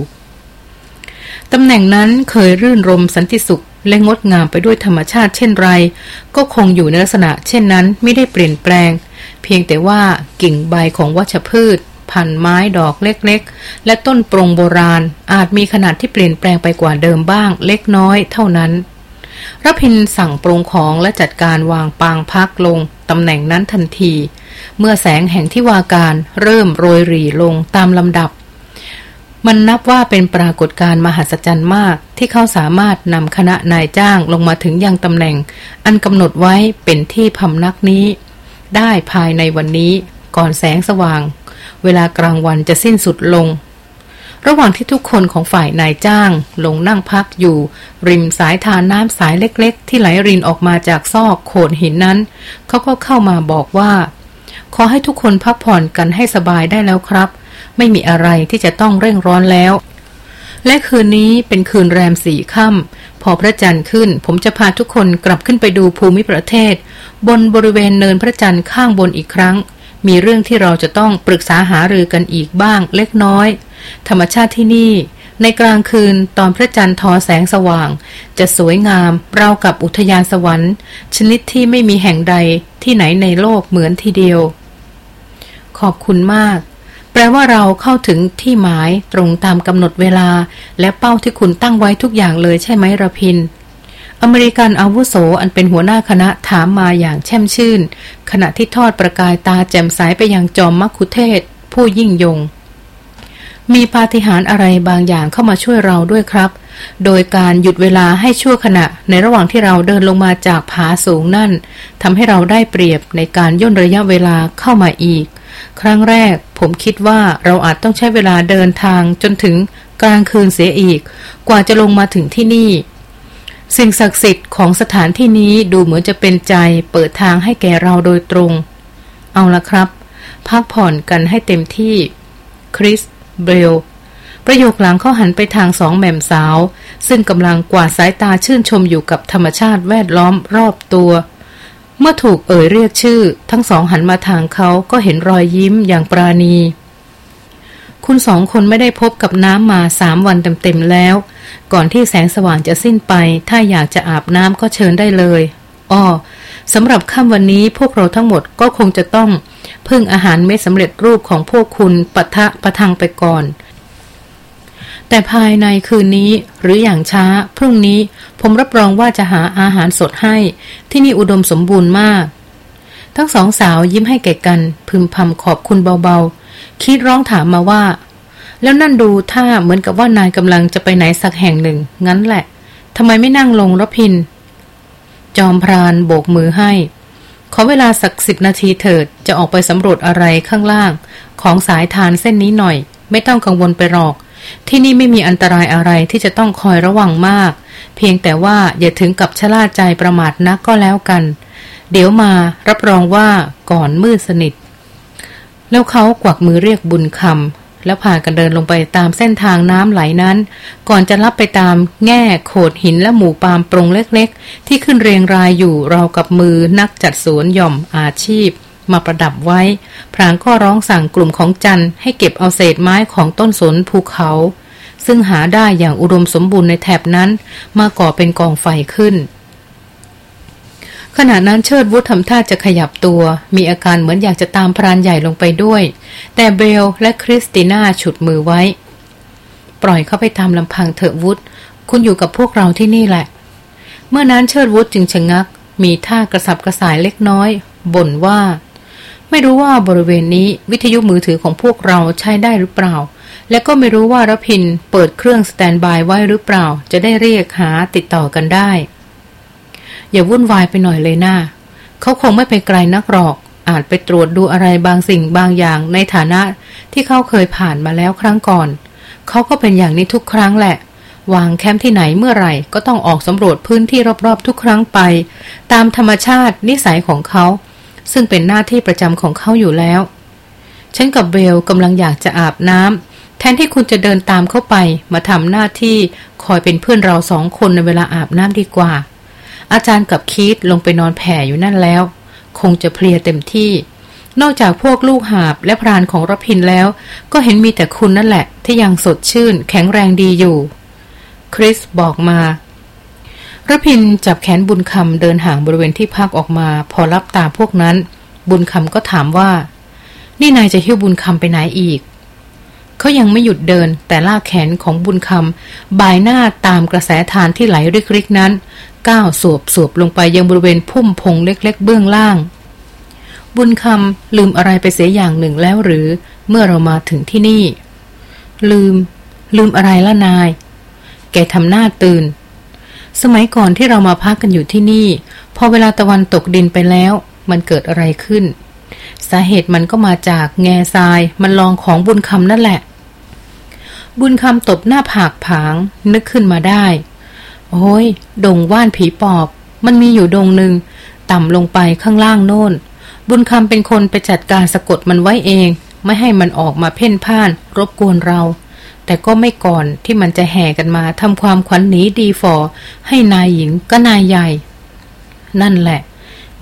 A: ตำแหน่งนั้นเคยรื่นรมสันติสุข และงดงามไปด้วยธรรมชาติเช่นไร ก็คงอยู่ในลักษณะเช่นนั้นไม่ได้เปลี่ยนแปลง เพียงแต่ว่ากิ่งใบของวัชพืช พันไม้ดอกเล็กๆ และต้นปรงโบราณ อาจมีขนาดที่เปลี่ยนแปลงไปกว่าเดิมบ้าง เล็กน้อยเท่านั้นรพินสั่งปรงของและจัดการวางปางพักลงตำแหน่งนั้นทันที เมื่อแสงแห่งที่วาการเริ่มโรยหรี่ลงตามลำดับ มันนับว่าเป็นปรากฏการณ์มหัศจรรย์มากที่เขาสามารถนำคณะนายจ้างลงมาถึงยังตำแหน่ง อันกำหนดไว้เป็นที่พำนักนี้ ได้ภายในวันนี้ก่อนแสงสว่าง เวลากลางวันจะสิ้นสุดลงระหว่างที่ทุกคนของฝ่ายนายจ้าง ลงนั่งพักอยู่ ริมสายทานน้ำสายเล็กๆ ที่ไหลรินออกมาจากซอกโขดหินนั้น เขาก็เข้ามาบอกว่า ขอให้ทุกคนพักผ่อนกันให้สบายได้แล้วครับ ไม่มีอะไรที่จะต้องเร่งร้อนแล้ว และคืนนี้เป็นคืนแรมสี่ค่ำพอพระจันทร์ขึ้น ผมจะพาทุกคนกลับขึ้นไปดูภูมิประเทศ บนบริเวณเนินพระจันทร์ข้างบนอีกครั้ง มีเรื่องที่เราจะต้องปรึกษาหารือกันอีกบ้างเล็กน้อย ธรรมชาติที่นี่ ในกลางคืนตอนพระจันทร์ทอแสงสว่าง จะสวยงามราวกับอุทยานสวรรค์ ชนิดที่ไม่มีแห่งใดที่ไหนในโลกเหมือนทีเดียว ขอบคุณมาก แปลว่าเราเข้าถึงที่หมายตรงตามกำหนดเวลา และเป้าที่คุณตั้งไว้ทุกอย่างเลยใช่ไหมระพิน อเมริกันอาวุโสอันเป็นหัวหน้าคณะถามมาอย่างแช่มชื่น ขณะที่ทอดประกายตาแจ่มใสไปยังจอมมักคุเทศ ผู้ยิ่งยง มีปาฏิหาริย์อะไรบางอย่างเข้ามาช่วยเราด้วยครับ โดยการหยุดเวลาให้ชั่วขณะในระหว่างที่เราเดินลงมาจากผาสูงนั่นทำให้เราได้เปรียบในการย่นระยะเวลาเข้ามาอีก ครั้งแรกผมคิดว่าเราอาจต้องใช้เวลาเดินทางจนถึงกลางคืนเสียอีก กว่าจะลงมาถึงที่นี่ สิ่งศักดิ์สิทธิ์ของสถานที่นี้ดูเหมือนจะเป็นใจเปิดทางให้แก่เราโดยตรง เอาละครับ พักผ่อนกันให้เต็มที่ คริส เบลประโยคหลังเขาหันไปทางสองแม่มสาว ซึ่งกำลังกวาดสายตาชื่นชมอยู่กับธรรมชาติแวดล้อมรอบตัว เมื่อถูกเอ่ยเรียกชื่อ ทั้งสองหันมาทางเขาก็เห็นรอยยิ้มอย่างปราณี คุณสองคนไม่ได้พบกับน้ำมาสามวันเต็มๆแล้ว ก่อนที่แสงสว่างจะสิ้นไป ถ้าอยากจะอาบน้ำก็เชิญได้เลยอ้อสำหรับค่ำวันนี้พวกเราทั้งหมดก็คงจะต้อง พึ่งอาหารเม็ดสำเร็จรูปของพวกคุณปะทะประทังไปก่อน แต่ภายในคืนนี้หรืออย่างช้าพรุ่งนี้ผมรับรองว่าจะหาอาหารสดให้ ที่นี่อุดมสมบูรณ์มาก ทั้งสองสาวยิ้มให้แก่กัน พึมพำขอบคุณเบาๆ คิดร้องถามมาว่า แล้วนั่นดูท่าเหมือนกับว่านายกำลังจะไปไหนสักแห่งหนึ่ง งั้นแหละทำไมไม่นั่งลงรพิน จอมพรานโบกมือให้ ขอเวลาสักสิบนาทีเถิดจะออกไปสำรวจอะไรข้างล่าง ของสายทานเส้นนี้หน่อย ไม่ต้องกังวลไปหรอก ที่นี่ไม่มีอันตรายอะไรที่จะต้องคอยระวังมาก เพียงแต่ว่าอย่าถึงกับชะล่าใจประมาทนักก็แล้วกัน เดี๋ยวมารับรองว่าก่อนมืดสนิท แล้วเขากวักมือเรียกบุญคำ แล้วพากันเดินลงไปตามเส้นทางน้ำไหลนั้น ก่อนจะลับไปตามแง่โขดหินและหมู่ปามปรงเล็กๆ ที่ขึ้นเรียงรายอยู่เรากับมือนักจัดสวนหย่อมอาชีพ มาประดับไว้ พรางก็ร้องสั่งกลุ่มของจันให้เก็บเอาเศษไม้ของต้นสนภูเขา ซึ่งหาได้อย่างอุดมสมบูรณ์ในแถบนั้น มาก่อเป็นกองไฟขึ้น ขณะนั้นเชิดวุฒทำท่าจะขยับตัว มีอาการเหมือนอยากจะตามพรานใหญ่ลงไปด้วย แต่เบลและคริสติน่าฉุดมือไว้ ปล่อยเขาไปตามลำพังเถอะวุฒคุณอยู่กับพวกเราที่นี่แหละ เมื่อนั้นเชิดวุฒจึงชะงัก มีท่ากระสับกระส่ายเล็กน้อย บ่นว่า ไม่รู้ว่าบริเวณนี้วิทยุมือถือของพวกเราใช้ได้หรือเปล่า และก็ไม่รู้ว่ารพินเปิดเครื่องสแตนบายไว้หรือเปล่า จะได้เรียกหาติดต่อกันได้ อย่าวุ่นวายไปหน่อยเลยนะ่าเขาคงไม่ไปไกลนักหรอก อาจไปตรวจดูอะไรบางสิ่งบางอย่างในฐานะที่เขาเคยผ่านมาแล้วครั้งก่อน เขาก็เป็นอย่างนี้ทุกครั้งแหละ วางแคมป์ที่ไหนเมื่อไหร่ ก็ต้องออกสำรวจพื้นที่รอบๆทุกครั้งไป ตามธรรมชาตินิสัยของเขา ซึ่งเป็นหน้าที่ประจำของเขาอยู่แล้ว ฉันกับเบลกำลังอยากจะอาบน้ำแทนที่คุณจะเดินตามเข้าไปมาทำหน้าที่คอยเป็นเพื่อนเราสองคนในเวลาอาบน้ำดีกว่า อาจารย์กับคีตลงไปนอนแผ่อยู่นั่นแล้ว คงจะเพลียเต็มที่ นอกจากพวกลูกหาบและพรานของรพินแล้ว ก็เห็นมีแต่คุณนั่นแหละ ที่ยังสดชื่น แข็งแรงดีอยู่ คริสบอกมารพินจับแขนบุญคำเดินห่างบริเวณที่พักออกมา พอรับตาพวกนั้น บุญคำก็ถามว่า นี่นายจะหิ้วบุญคำไปไหนอีก เขายังไม่หยุดเดิน แต่ลากแขนของบุญคำบายหน้าตามกระแสทานที่ไหลริกๆนั้น ก้าวสวบสวบลงไปยังบริเวณพุ่มพงเล็ก ๆ เบื้องล่าง บุญคำลืมอะไรไปเสียอย่างหนึ่งแล้วหรือ เมื่อเรามาถึงที่นี่ ลืม ลืมอะไรละนาย แกทำหน้าตื่น สมัยก่อนที่เรามาพักกันอยู่ที่นี่ พอเวลาตะวันตกดินไปแล้ว มันเกิดอะไรขึ้น สาเหตุมันก็มาจากแง่ทรายมันลองของบุญคำนั่นแหละ บุญคำตบหน้าผากผาง นึกขึ้นมาได้ โอ้ยดงว่านผีปอบ มันมีอยู่ดงหนึ่งต่ำลงไปข้างล่างโน่น บุญคำเป็นคนไปจัดการสะกดมันไว้เอง ไม่ให้มันออกมาเพ่นพ่าน รบกวนเรา แต่ก็ไม่ก่อนที่มันจะแห่กันมาทำความขวัญหนีดีฟอให้นายหญิงก็นายใหญ่ นั่นแหละ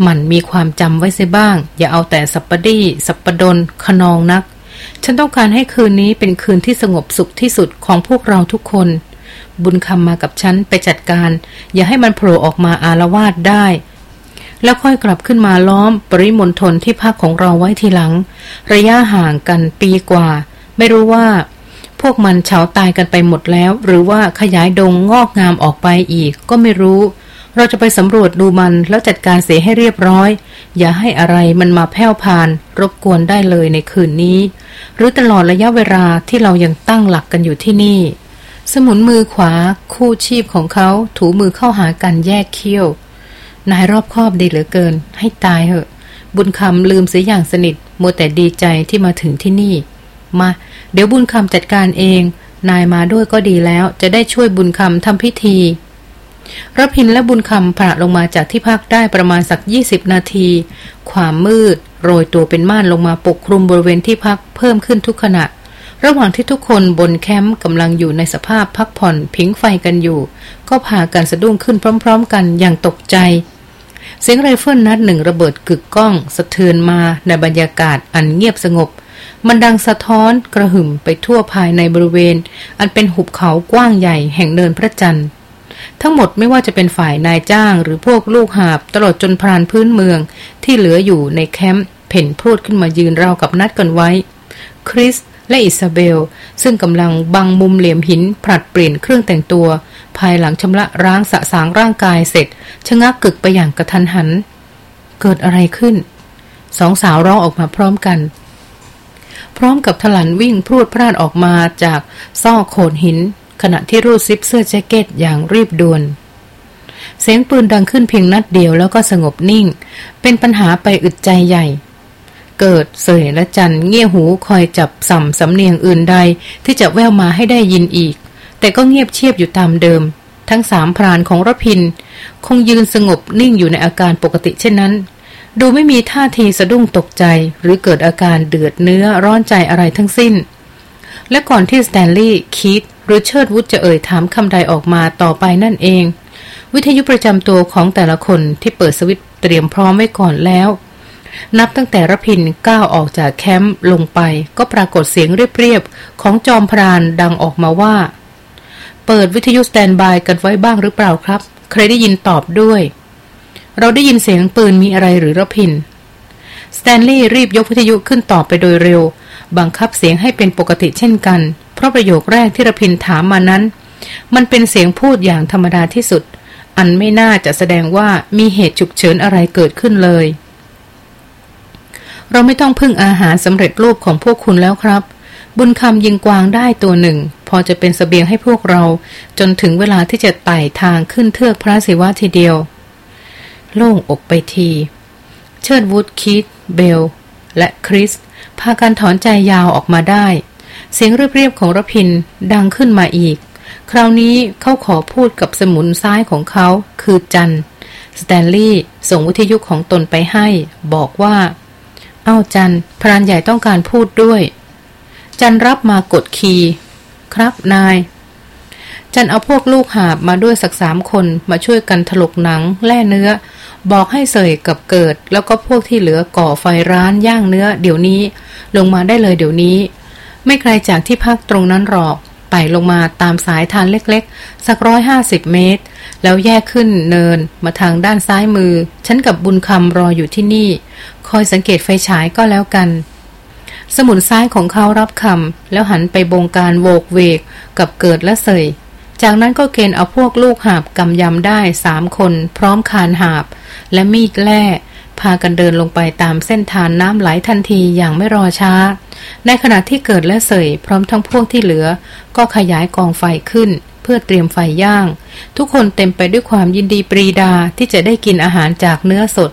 A: มันมีความจำไว้เสียบ้าง อย่าเอาแต่สัปปดีสัปปดนขนองนัก ฉันต้องการให้คืนนี้เป็นคืนที่สงบสุขที่สุดของพวกเราทุกคน บุญคำมากับฉันไปจัดการ อย่าให้มันโผล่ออกมาอารวาสได้ แล้วค่อยกลับขึ้นมาล้อมปริมณฑลที่พักของเราไว้ทีหลัง ระยะห่างกันปีกว่า ไม่รู้ว่า พวกมันเฉาตายกันไปหมดแล้ว หรือว่าขยายดงงอกงามออกไปอีกก็ไม่รู้ เราจะไปสำรวจดูมันแล้วจัดการเสียให้เรียบร้อย อย่าให้อะไรมันมาแผ่วพาน รบกวนได้เลยในคืนนี้ หรือตลอดระยะเวลาที่เรายังตั้งหลักกันอยู่ที่นี่ สมุนมือขวาคู่ชีพของเขาถูมือเข้าหากันแยกเคี้ยวนายรอบคอบดีเหลือเกิน ให้ตายเหอะ บุญคำลืมเสียอย่างสนิทมัวแต่ดีใจที่มาถึงที่นี่ มา เดี๋ยวบุญคำจัดการเอง นายมาด้วยก็ดีแล้ว จะได้ช่วยบุญคำทำพิธี รพินและบุญคำผ่าลงมาจากที่พักได้ประมาณสักยี่สิบนาที ความมืด โรยตัวเป็นม่านลงมาปกคลุมบริเวณที่พักเพิ่มขึ้นทุกขณะ ระหว่างที่ทุกคนบนแคมป์กำลังอยู่ในสภาพพักผ่อนผิงไฟกันอยู่ ก็พากันสะดุ้งขึ้นพร้อม ๆ กันอย่างตกใจ เสียงไรเฟิลนัดหนึ่งระเบิดกึกก้อง สะเทือนมาในบรรยากาศอันเงียบสงบ มันดังสะท้อนกระหึ่มไปทั่วภายในบริเวณ อันเป็นหุบเขากว้างใหญ่แห่งเนินพระจันทร์ ทั้งหมดไม่ว่าจะเป็นฝ่ายนายจ้างหรือพวกลูกหาบ ตลอดจนพรานพื้นเมือง ที่เหลืออยู่ในแคมป์เผ่นพรวดขึ้นมายืนราวกับนัดกันไว้ คริสและอิซาเบล ซึ่งกำลังบังมุมเหลี่ยมหินผลัดเปลี่ยนเครื่องแต่งตัว ภายหลังชำระร้างสะสางร่างกายเสร็จ ชะงักกึกไปอย่างกระทันหัน เกิดอะไรขึ้น สองสาวร้องออกมาพร้อมกัน พร้อมกับถลันวิ่งพรวดพราดออกมาจากซอกโขดหิน ขณะที่รูดซิปเสื้อแจ็คเก็ตอย่างรีบด่วน เสียงปืนดังขึ้นเพียงนัดเดียวแล้วก็สงบนิ่ง เป็นปัญหาไปอึดใจใหญ่ เกิดเสยและจันเงี่ยหูคอยจับสัมสำเนียงอื่นใดที่จะแววมาให้ได้ยินอีก แต่ก็เงียบเชียบอยู่ตามเดิม ทั้งสามพรานของรพิน คงยืนสงบนิ่งอยู่ในอาการปกติเช่นนั้น ดูไม่มีท่าทีสะดุ้งตกใจหรือเกิดอาการเดือดเนื้อร้อนใจอะไรทั้งสิ้น และก่อนที่สแตนลีย์คิดหรือเชิดวุฒจะเอ่ยถามคำใดออกมาต่อไปนั่นเอง วิทยุประจำตัวของแต่ละคนที่เปิดสวิตเตรียมพร้อมไว้ก่อนแล้ว นับตั้งแต่รพินก้าวออกจากแคมป์ลงไป ก็ปรากฏเสียงเรียบๆของจอมพรานดังออกมาว่า เปิดวิทยุ standby กันไว้บ้างหรือเปล่าครับ ใครได้ยินตอบด้วย เราได้ยินเสียงปืนมีอะไรหรือรพินทร์สแตนลีย์รีบยกวิทยุขึ้นตอบไปโดยเร็ว บังคับเสียงให้เป็นปกติเช่นกัน เพราะประโยคแรกที่รพินทร์ถามมานั้น มันเป็นเสียงพูดอย่างธรรมดาที่สุด อันไม่น่าจะแสดงว่ามีเหตุฉุกเฉินอะไรเกิดขึ้นเลย เราไม่ต้องพึ่งอาหารสำเร็จรูปของพวกคุณแล้วครับ บุญคำยิงกวางได้ตัวหนึ่ง พอจะเป็นสเสบียงให้พวกเรา จนถึงเวลาที่จะไต่ทางขึ้นเทือกพระศิวะทีเดียว โล่งอกไปที เชิดวูดคิดเบลและคริส พากันถอนใจยาวออกมาได้ เสียงเรียบๆของรพินดังขึ้นมาอีก คราวนี้เขาขอพูดกับสมุนซ้ายของเขา คือจันสแตนลีย์ส่งวิทยุของตนไปให้ บอกว่า เอ้าจันพรานใหญ่ต้องการพูดด้วย จันรับมากดคีย์ครับนาย จันเอาพวกลูกหาบมาด้วยสักสามคนมาช่วยกันถลกหนัง แล่เนื้อ บอกให้เสยกับเกิด แล้วก็พวกที่เหลือก่อไฟร้านย่างเนื้อ เดี๋ยวนี้ ลงมาได้เลยเดี๋ยวนี้ ไม่ไกลจากที่พักตรงนั้นหรอกไต่ลงมาตามสายทานเล็กๆ สักร้อยห้าสิบเมตร แล้วแยกขึ้นเนินมาทางด้านซ้ายมือ ฉันกับบุญคำรออยู่ที่นี่ คอยสังเกตไฟฉายก็แล้วกัน สมุนซ้ายของเขารับคำแล้วหันไปบงการโวกเวกกับเกิดและเสย จากนั้นก็เกณฑ์เอาพวกลูกหาบกำยำได้สามคน พร้อมคานหาบ และมีดแล่พากันเดินลงไปตามเส้นทางน้ำไหลทันทีอย่างไม่รอช้า ในขณะที่เกิดและเสยพร้อมทั้งพวกที่เหลือ ก็ขยายกองไฟขึ้น เพื่อเตรียมไฟย่าง ทุกคนเต็มไปด้วยความยินดีปรีดาที่จะได้กินอาหารจากเนื้อสด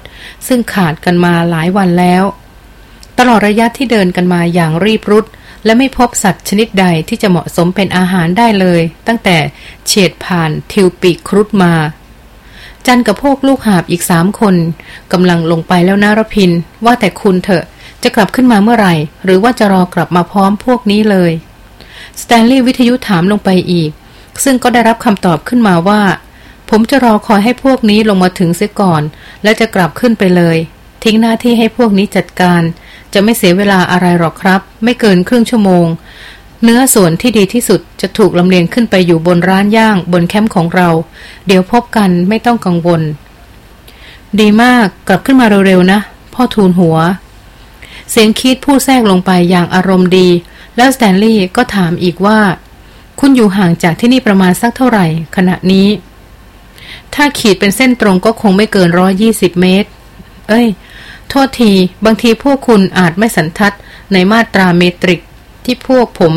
A: ซึ่งขาดกันมาหลายวันแล้ว ตลอดระยะที่เดินกันมาอย่างรีบรุด และไม่พบสัตว์ชนิดใดที่จะเหมาะสมเป็นอาหารได้เลย ตั้งแต่เฉียดผ่านทิวปีครุฑมา จันกับพวกลูกหาบอีกสามคนกำลังลงไปแล้วนะรพินทร์ ว่าแต่คุณเถอะ จะกลับขึ้นมาเมื่อไหร่ หรือว่าจะรอกลับมาพร้อมพวกนี้เลยสแตนลีย์วิทยุถามลงไปอีก ซึ่งก็ได้รับคำตอบขึ้นมาว่า ผมจะรอคอยให้พวกนี้ลงมาถึงเสียก่อน และจะกลับขึ้นไปเลย ทิ้งหน้าที่ให้พวกนี้จัดการ จะไม่เสียเวลาอะไรหรอกครับ ไม่เกินครึ่งชั่วโมง เนื้อส่วนที่ดีที่สุดจะถูกลำเลียงขึ้นไปอยู่บนร้านย่างบนแคมป์ของเรา เดี๋ยวพบกันไม่ต้องกังวล ดีมากกลับขึ้นมาเร็วๆนะ พ่อทูลหัว เสียงคิดพูดแทรกลงไปอย่างอารมณ์ดี แล้วสแตนลีย์ก็ถามอีกว่า คุณอยู่ห่างจากที่นี่ประมาณสักเท่าไหร่ ขณะนี้ ถ้าขีดเป็นเส้นตรงก็คงไม่เกินร้อยี่สิบเมตร เอ้ย โทษทีบางทีพวกคุณอาจไม่สันทัดในมาตราเมตริก ที่พวกผม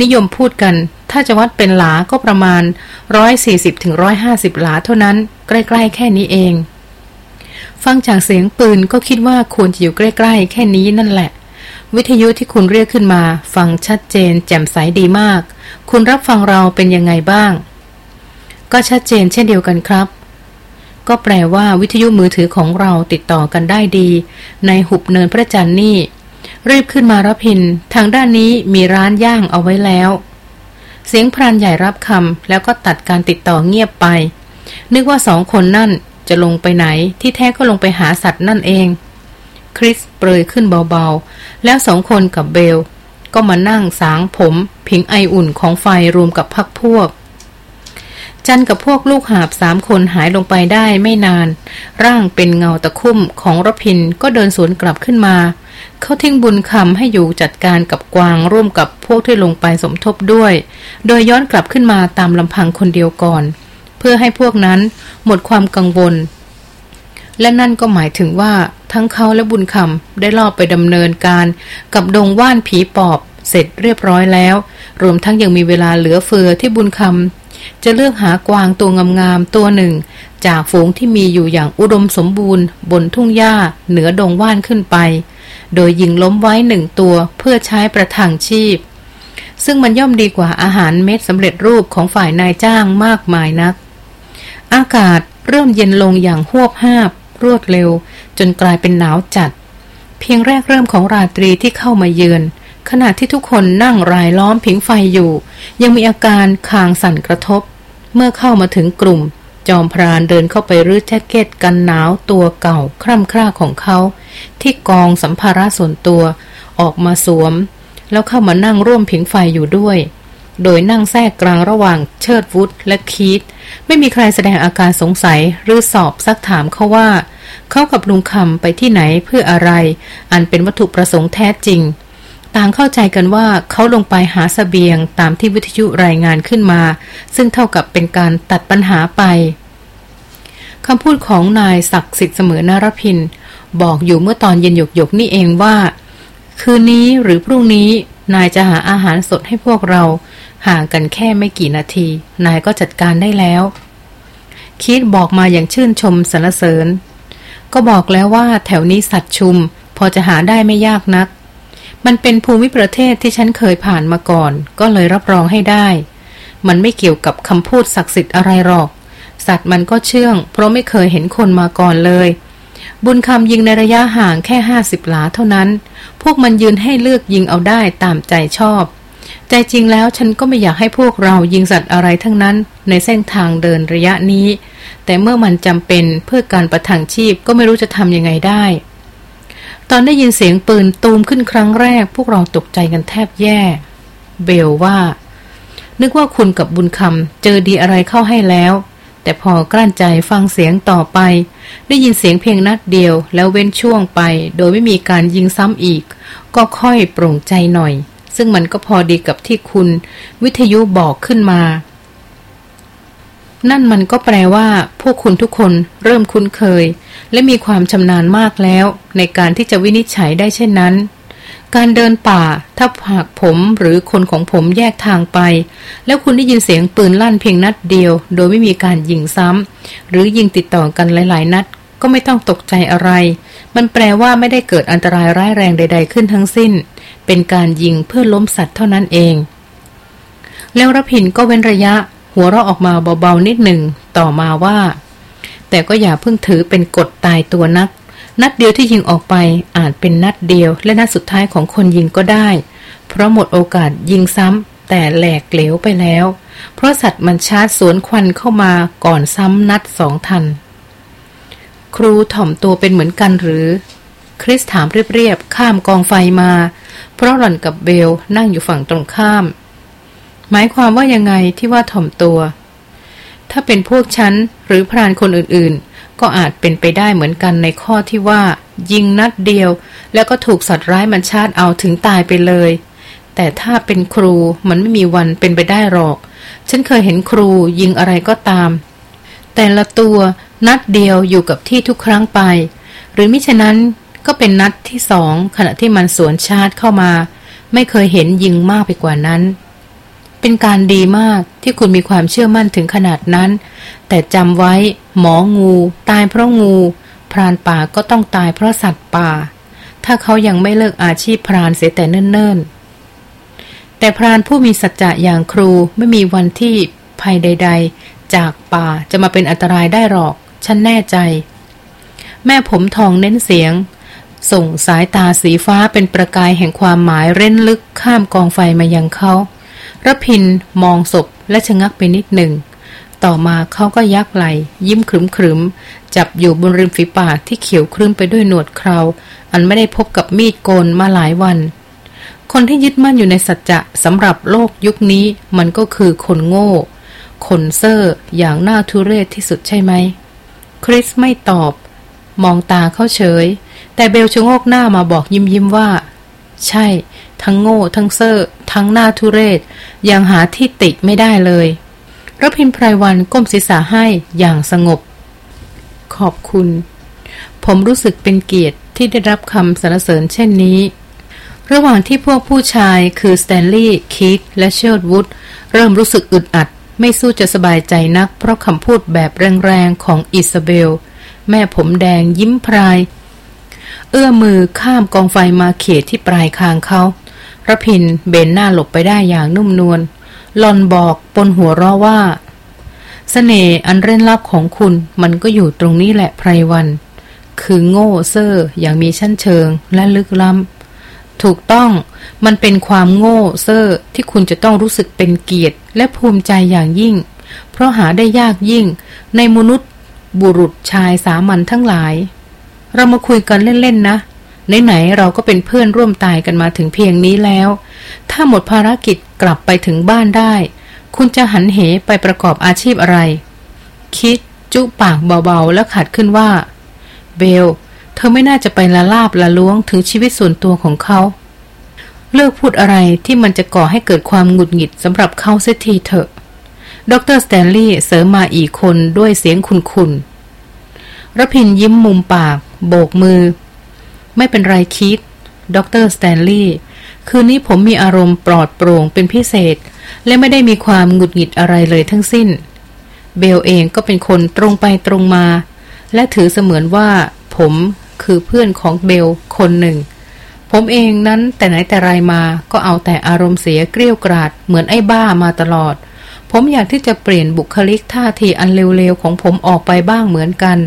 A: นิยมพูดกัน ถ้าจะวัดเป็นหลาก็ประมาณ 140ถึง150 หลาเท่านั้น ใกล้ๆ แค่นี้เอง ฟังจากเสียงปืนก็คิดว่าควรจะอยู่ใกล้ๆ แค่นี้นั่นแหละ วิทยุที่คุณเรียกขึ้นมา ฟังชัดเจน แจ่มใสดีมาก คุณรับฟังเราเป็นยังไงบ้าง ก็ชัดเจนเช่นเดียวกันครับ ก็แปลว่าวิทยุมือถือของเราติดต่อกันได้ดี ในหุบเนินพระจันทร์นี่ รีบขึ้นมารับพิน ทางด้านนี้มีร้านย่างเอาไว้แล้ว เสียงพรานใหญ่รับคำแล้วก็ตัดการติดต่อเงียบไป นึกว่าสองคนนั่นจะลงไปไหนที่แท้ก็ลงไปหาสัตว์นั่นเอง คริสเปรยขึ้นเบาๆ แล้วสองคนกับเบล ก็มานั่งสางผม ผิงไออุ่นของไฟรวมกับพักพวก จันกับพวกลูกหาบสามคนหายลงไปได้ไม่นาน ร่างเป็นเงาตะคุ่มของรพินก็เดินสวนกลับขึ้นมา เขาทิ้งบุญคำให้อยู่จัดการกับกวางร่วมกับพวกที่ลงไปสมทบด้วย โดยย้อนกลับขึ้นมาตามลำพังคนเดียวก่อน เพื่อให้พวกนั้นหมดความกังวล และนั่นก็หมายถึงว่าทั้งเขาและบุญคำได้ลอบไปดำเนินการกับดงว่านผีปอบเสร็จเรียบร้อยแล้ว รวมทั้งยังมีเวลาเหลือเฟือที่บุญคำ จะเลือกหากวางตัวงามๆตัวหนึ่ง จากฝูงที่มีอยู่อย่างอุดมสมบูรณ์ บนทุ่งหญ้า เหนือดงว่านขึ้นไป โดยยิงล้มไว้หนึ่งตัวเพื่อใช้ประทังชีพ ซึ่งมันย่อมดีกว่าอาหารเม็ดสำเร็จรูปของฝ่ายนายจ้างมากมายนัก อากาศเริ่มเย็นลงอย่างหวบห้าบ รวดเร็ว จนกลายเป็นหนาวจัด เพียงแรกเริ่มของราตรีที่เข้ามาเยือน ขณะที่ทุกคนนั่งรายล้อมผิงไฟอยู่ ยังมีอาการคางสั่นกระทบ เมื่อเข้ามาถึงกลุ่ม จอมพรานเดินเข้าไปรื้อแจ็คเก็ตกันหนาวตัวเก่าคร่ำคร่าของเขา ที่กองสัมภาระส่วนตัว ออกมาสวม แล้วเข้ามานั่งร่วมผิงไฟอยู่ด้วย โดยนั่งแทรกกลางระหว่างเชิดวุฒและคีตไม่มีใครแสดงอาการสงสัยหรือสอบซักถามเขาว่า เขากับลุงคำไปที่ไหนเพื่ออะไร อันเป็นวัตถุประสงค์แท้จริง ต่างเข้าใจกันว่าเขาลงไปหาสเสบียงตามที่วิทยุรายงานขึ้นมา ซึ่งเท่ากับเป็นการตัดปัญหาไปคำพูดของนายศักดิ์สิทธิ์เสมอนารพิน บอกอยู่เมื่อตอนเย็นหยกหยกนี่เองว่า คืนนี้หรือพรุ่งนี้นายจะหาอาหารสดให้พวกเรา ห่างกันแค่ไม่กี่นาที นายก็จัดการได้แล้ว คิดบอกมาอย่างชื่นชมสรรเสริญ ก็บอกแล้วว่าแถวนี้สัตว์ชุม พอจะหาได้ไม่ยากนัก มันเป็นภูมิประเทศที่ฉันเคยผ่านมาก่อน ก็เลยรับรองให้ได้ มันไม่เกี่ยวกับคำพูดศักดิ์สิทธิ์อะไรหรอก สัตว์มันก็เชื่อง เพราะไม่เคยเห็นคนมาก่อนเลย บุญคำยิงในระยะห่างแค่ห้าสิบหลาเท่านั้น พวกมันยืนให้เลือกยิงเอาได้ตามใจชอบ ใจจริงแล้วฉันก็ไม่อยากให้พวกเรายิงสัตว์อะไรทั้งนั้น ในเส้นทางเดินระยะนี้ แต่เมื่อมันจำเป็นเพื่อการประทังชีพก็ไม่รู้จะทำยังไงได้ ตอนได้ยินเสียงปืนตูมขึ้นครั้งแรก พวกเราตกใจกันแทบแย่ เบลว่า นึกว่าคุณกับบุญคำเจอดีอะไรเข้าให้แล้ว แต่พอกลั้นใจฟังเสียงต่อไป ได้ยินเสียงเพียงนัดเดียว แล้วเว้นช่วงไป โดยไม่มีการยิงซ้ำอีก ก็ค่อยโปร่งใจหน่อย ซึ่งมันก็พอดีกับที่คุณ วิทยุบอกขึ้นมา นั่นมันก็แปลว่า พวกคุณทุกคนเริ่มคุ้นเคย และมีความชำนาญมากแล้ว ในการที่จะวินิจฉัยได้เช่นนั้น การเดินป่าถ้าหากผมหรือคนของผมแยกทางไป แล้วคุณได้ยินเสียงปืนลั่นเพียงนัดเดียว โดยไม่มีการยิงซ้ำหรือยิงติดต่อกันหลาย ๆ นัด ก็ไม่ต้องตกใจอะไร มันแปลว่าไม่ได้เกิดอันตรายร้ายแรงใด ๆ ขึ้นทั้งสิ้น เป็นการยิงเพื่อล้มสัตว์เท่านั้นเองแล้วรพินก็เว้นระยะ หัวเราะออกมาเบาๆนิดหนึ่งต่อมาว่า แต่ก็อย่าเพิ่งถือเป็นกฎตายตัวนัก นัดเดียวที่ยิงออกไปอาจเป็นนัดเดียว และนัดสุดท้ายของคนยิงก็ได้ เพราะหมดโอกาสยิงซ้ำแต่แหลกเหลวไปแล้ว เพราะสัตว์มันชาร์จสวนควันเข้ามาก่อนซ้ำนัดสองทัน ครูถ่อมตัวเป็นเหมือนกันหรือ คริสถามเรียบๆข้ามกองไฟมา เพราะหล่อนกับเบลนั่งอยู่ฝั่งตรงข้าม หมายความว่ายังไงที่ว่าถ่อมตัว ถ้าเป็นพวกฉันหรือพรานคนอื่นๆ ก็อาจเป็นไปได้เหมือนกันในข้อที่ว่า ยิงนัดเดียว แล้วก็ถูกสัตว์ร้ายมันชาร์เอาถึงตายไปเลย แต่ถ้าเป็นครูมันไม่มีวันเป็นไปได้หรอก ฉันเคยเห็นครูยิงอะไรก็ตาม แต่ละตัวนัดเดียวอยู่กับที่ทุกครั้งไป หรือมิฉะนั้นก็เป็นนัดที่สองขณะที่มันสวนชาร์จเข้ามา ไม่เคยเห็นยิงมากไปกว่านั้น เป็นการดีมากที่คุณมีความเชื่อมั่นถึงขนาดนั้น แต่จำไว้ หมองู ตายเพราะงู พรานป่าก็ต้องตายเพราะสัตว์ป่า ถ้าเขายังไม่เลิกอาชีพพรานเสียแต่เนิ่นๆ แต่พรานผู้มีสัจจะอย่างครูไม่มีวันที่ภัยใด ๆ จากป่าจะมาเป็นอันตรายได้หรอก ฉันแน่ใจ แม่ผมทองเน้นเสียง ส่งสายตาสีฟ้าเป็นประกายแห่งความหมายเร้นลึกข้ามกองไฟมายังเขา รพินมองศพและชะงักไปนิดหนึ่ง ต่อมาเขาก็ยักไหล ยิ้มขรึมขรึมจับอยู่บนริมฝีปากที่เขียวครึ้มไปด้วยหนวดเคราอันไม่ได้พบกับมีดโกนมาหลายวัน คนที่ยึดมั่นอยู่ในสัจจะสำหรับโลกยุคนี้มันก็คือคนโง่ คนเซ่ออย่างน่าทุเรศที่สุดใช่ไหม คริสไม่ตอบ มองตาเขาเฉย แต่เบลชะโงกหน้ามาบอกยิ้มยิ้มว่า ใช่ ทั้งโง่ ทั้งเซ่อ ทั้งน่าทุเรศ ยังหาที่ติไม่ได้เลยรพินไพรวันก้มศีรษะให้อย่างสงบ ขอบคุณ ผมรู้สึกเป็นเกียรติที่ได้รับคำสรรเสริญเช่นนี้ ระหว่างที่พวกผู้ชายคือสแตนลีย์คีตและเชลดวูดเริ่มรู้สึกอึดอัด ไม่สู้จะสบายใจนัก เพราะคำพูดแบบแรงๆของอิซาเบล แม่ผมแดงยิ้มพราย เอื้อมมือข้ามกองไฟมาเขกที่ปลายคางเขา ระพินเบนหน้าหลบไปได้อย่างนุ่มนวลหลอนบอกปนหัวเราะว่าสเสน่ห์อันเร้นลับของคุณมันก็อยู่ตรงนี้แหละไพรวัน คือโง่เซอร์อย่างมีชั้นเชิงและลึกล้ำ ถูกต้องมันเป็นความโง่เซอร์ที่คุณจะต้องรู้สึกเป็นเกียรติ และภูมิใจอย่างยิ่ง เพราะหาได้ยากยิ่ง ในมนุษย์ บุรุษชายสามัญทั้งหลาย เรามาคุยกันเล่นๆนะ ไหนๆเราก็เป็นเพื่อนร่วมตายกันมาถึงเพียงนี้แล้ว ถ้าหมดภารกิจกลับไปถึงบ้านได้ คุณจะหันเหไปประกอบอาชีพอะไร คิดจุปากเบาๆ แล้วขัดขึ้นว่า เบล เธอไม่น่าจะไปละลาบละล้วงถึงชีวิตส่วนตัวของเขาเลิกพูดอะไรที่มันจะก่อให้เกิดความหงุดหงิดสำหรับเขาเสียทีเถอะ ดรสแตนลีย์เสริมมาอีกคนด้วยเสียงคุนๆรพินยิ้มมุมปาก โบกมือ ไม่เป็นไรคิดดรสแตนลีย์คืนนี้ผมมีอารมณ์ปลอดโปร่งเป็นพิเศษ และไม่ได้มีความหงุดหงิดอะไรเลยทั้งสิ้น เบลเองก็เป็นคนตรงไปตรงมา และถือเสมือนว่า ผมคือเพื่อนของเบลคนหนึ่ง ผมเองนั้นแต่ไหนแต่ไรมาก็เอาแต่อารมณ์เสียเกลี้ยกราด เหมือนไอ้บ้ามาตลอด ผมอยากที่จะเปลี่ยนบุคลิกท่าทีอันเร็วๆของผมออกไปบ้างเหมือนกัน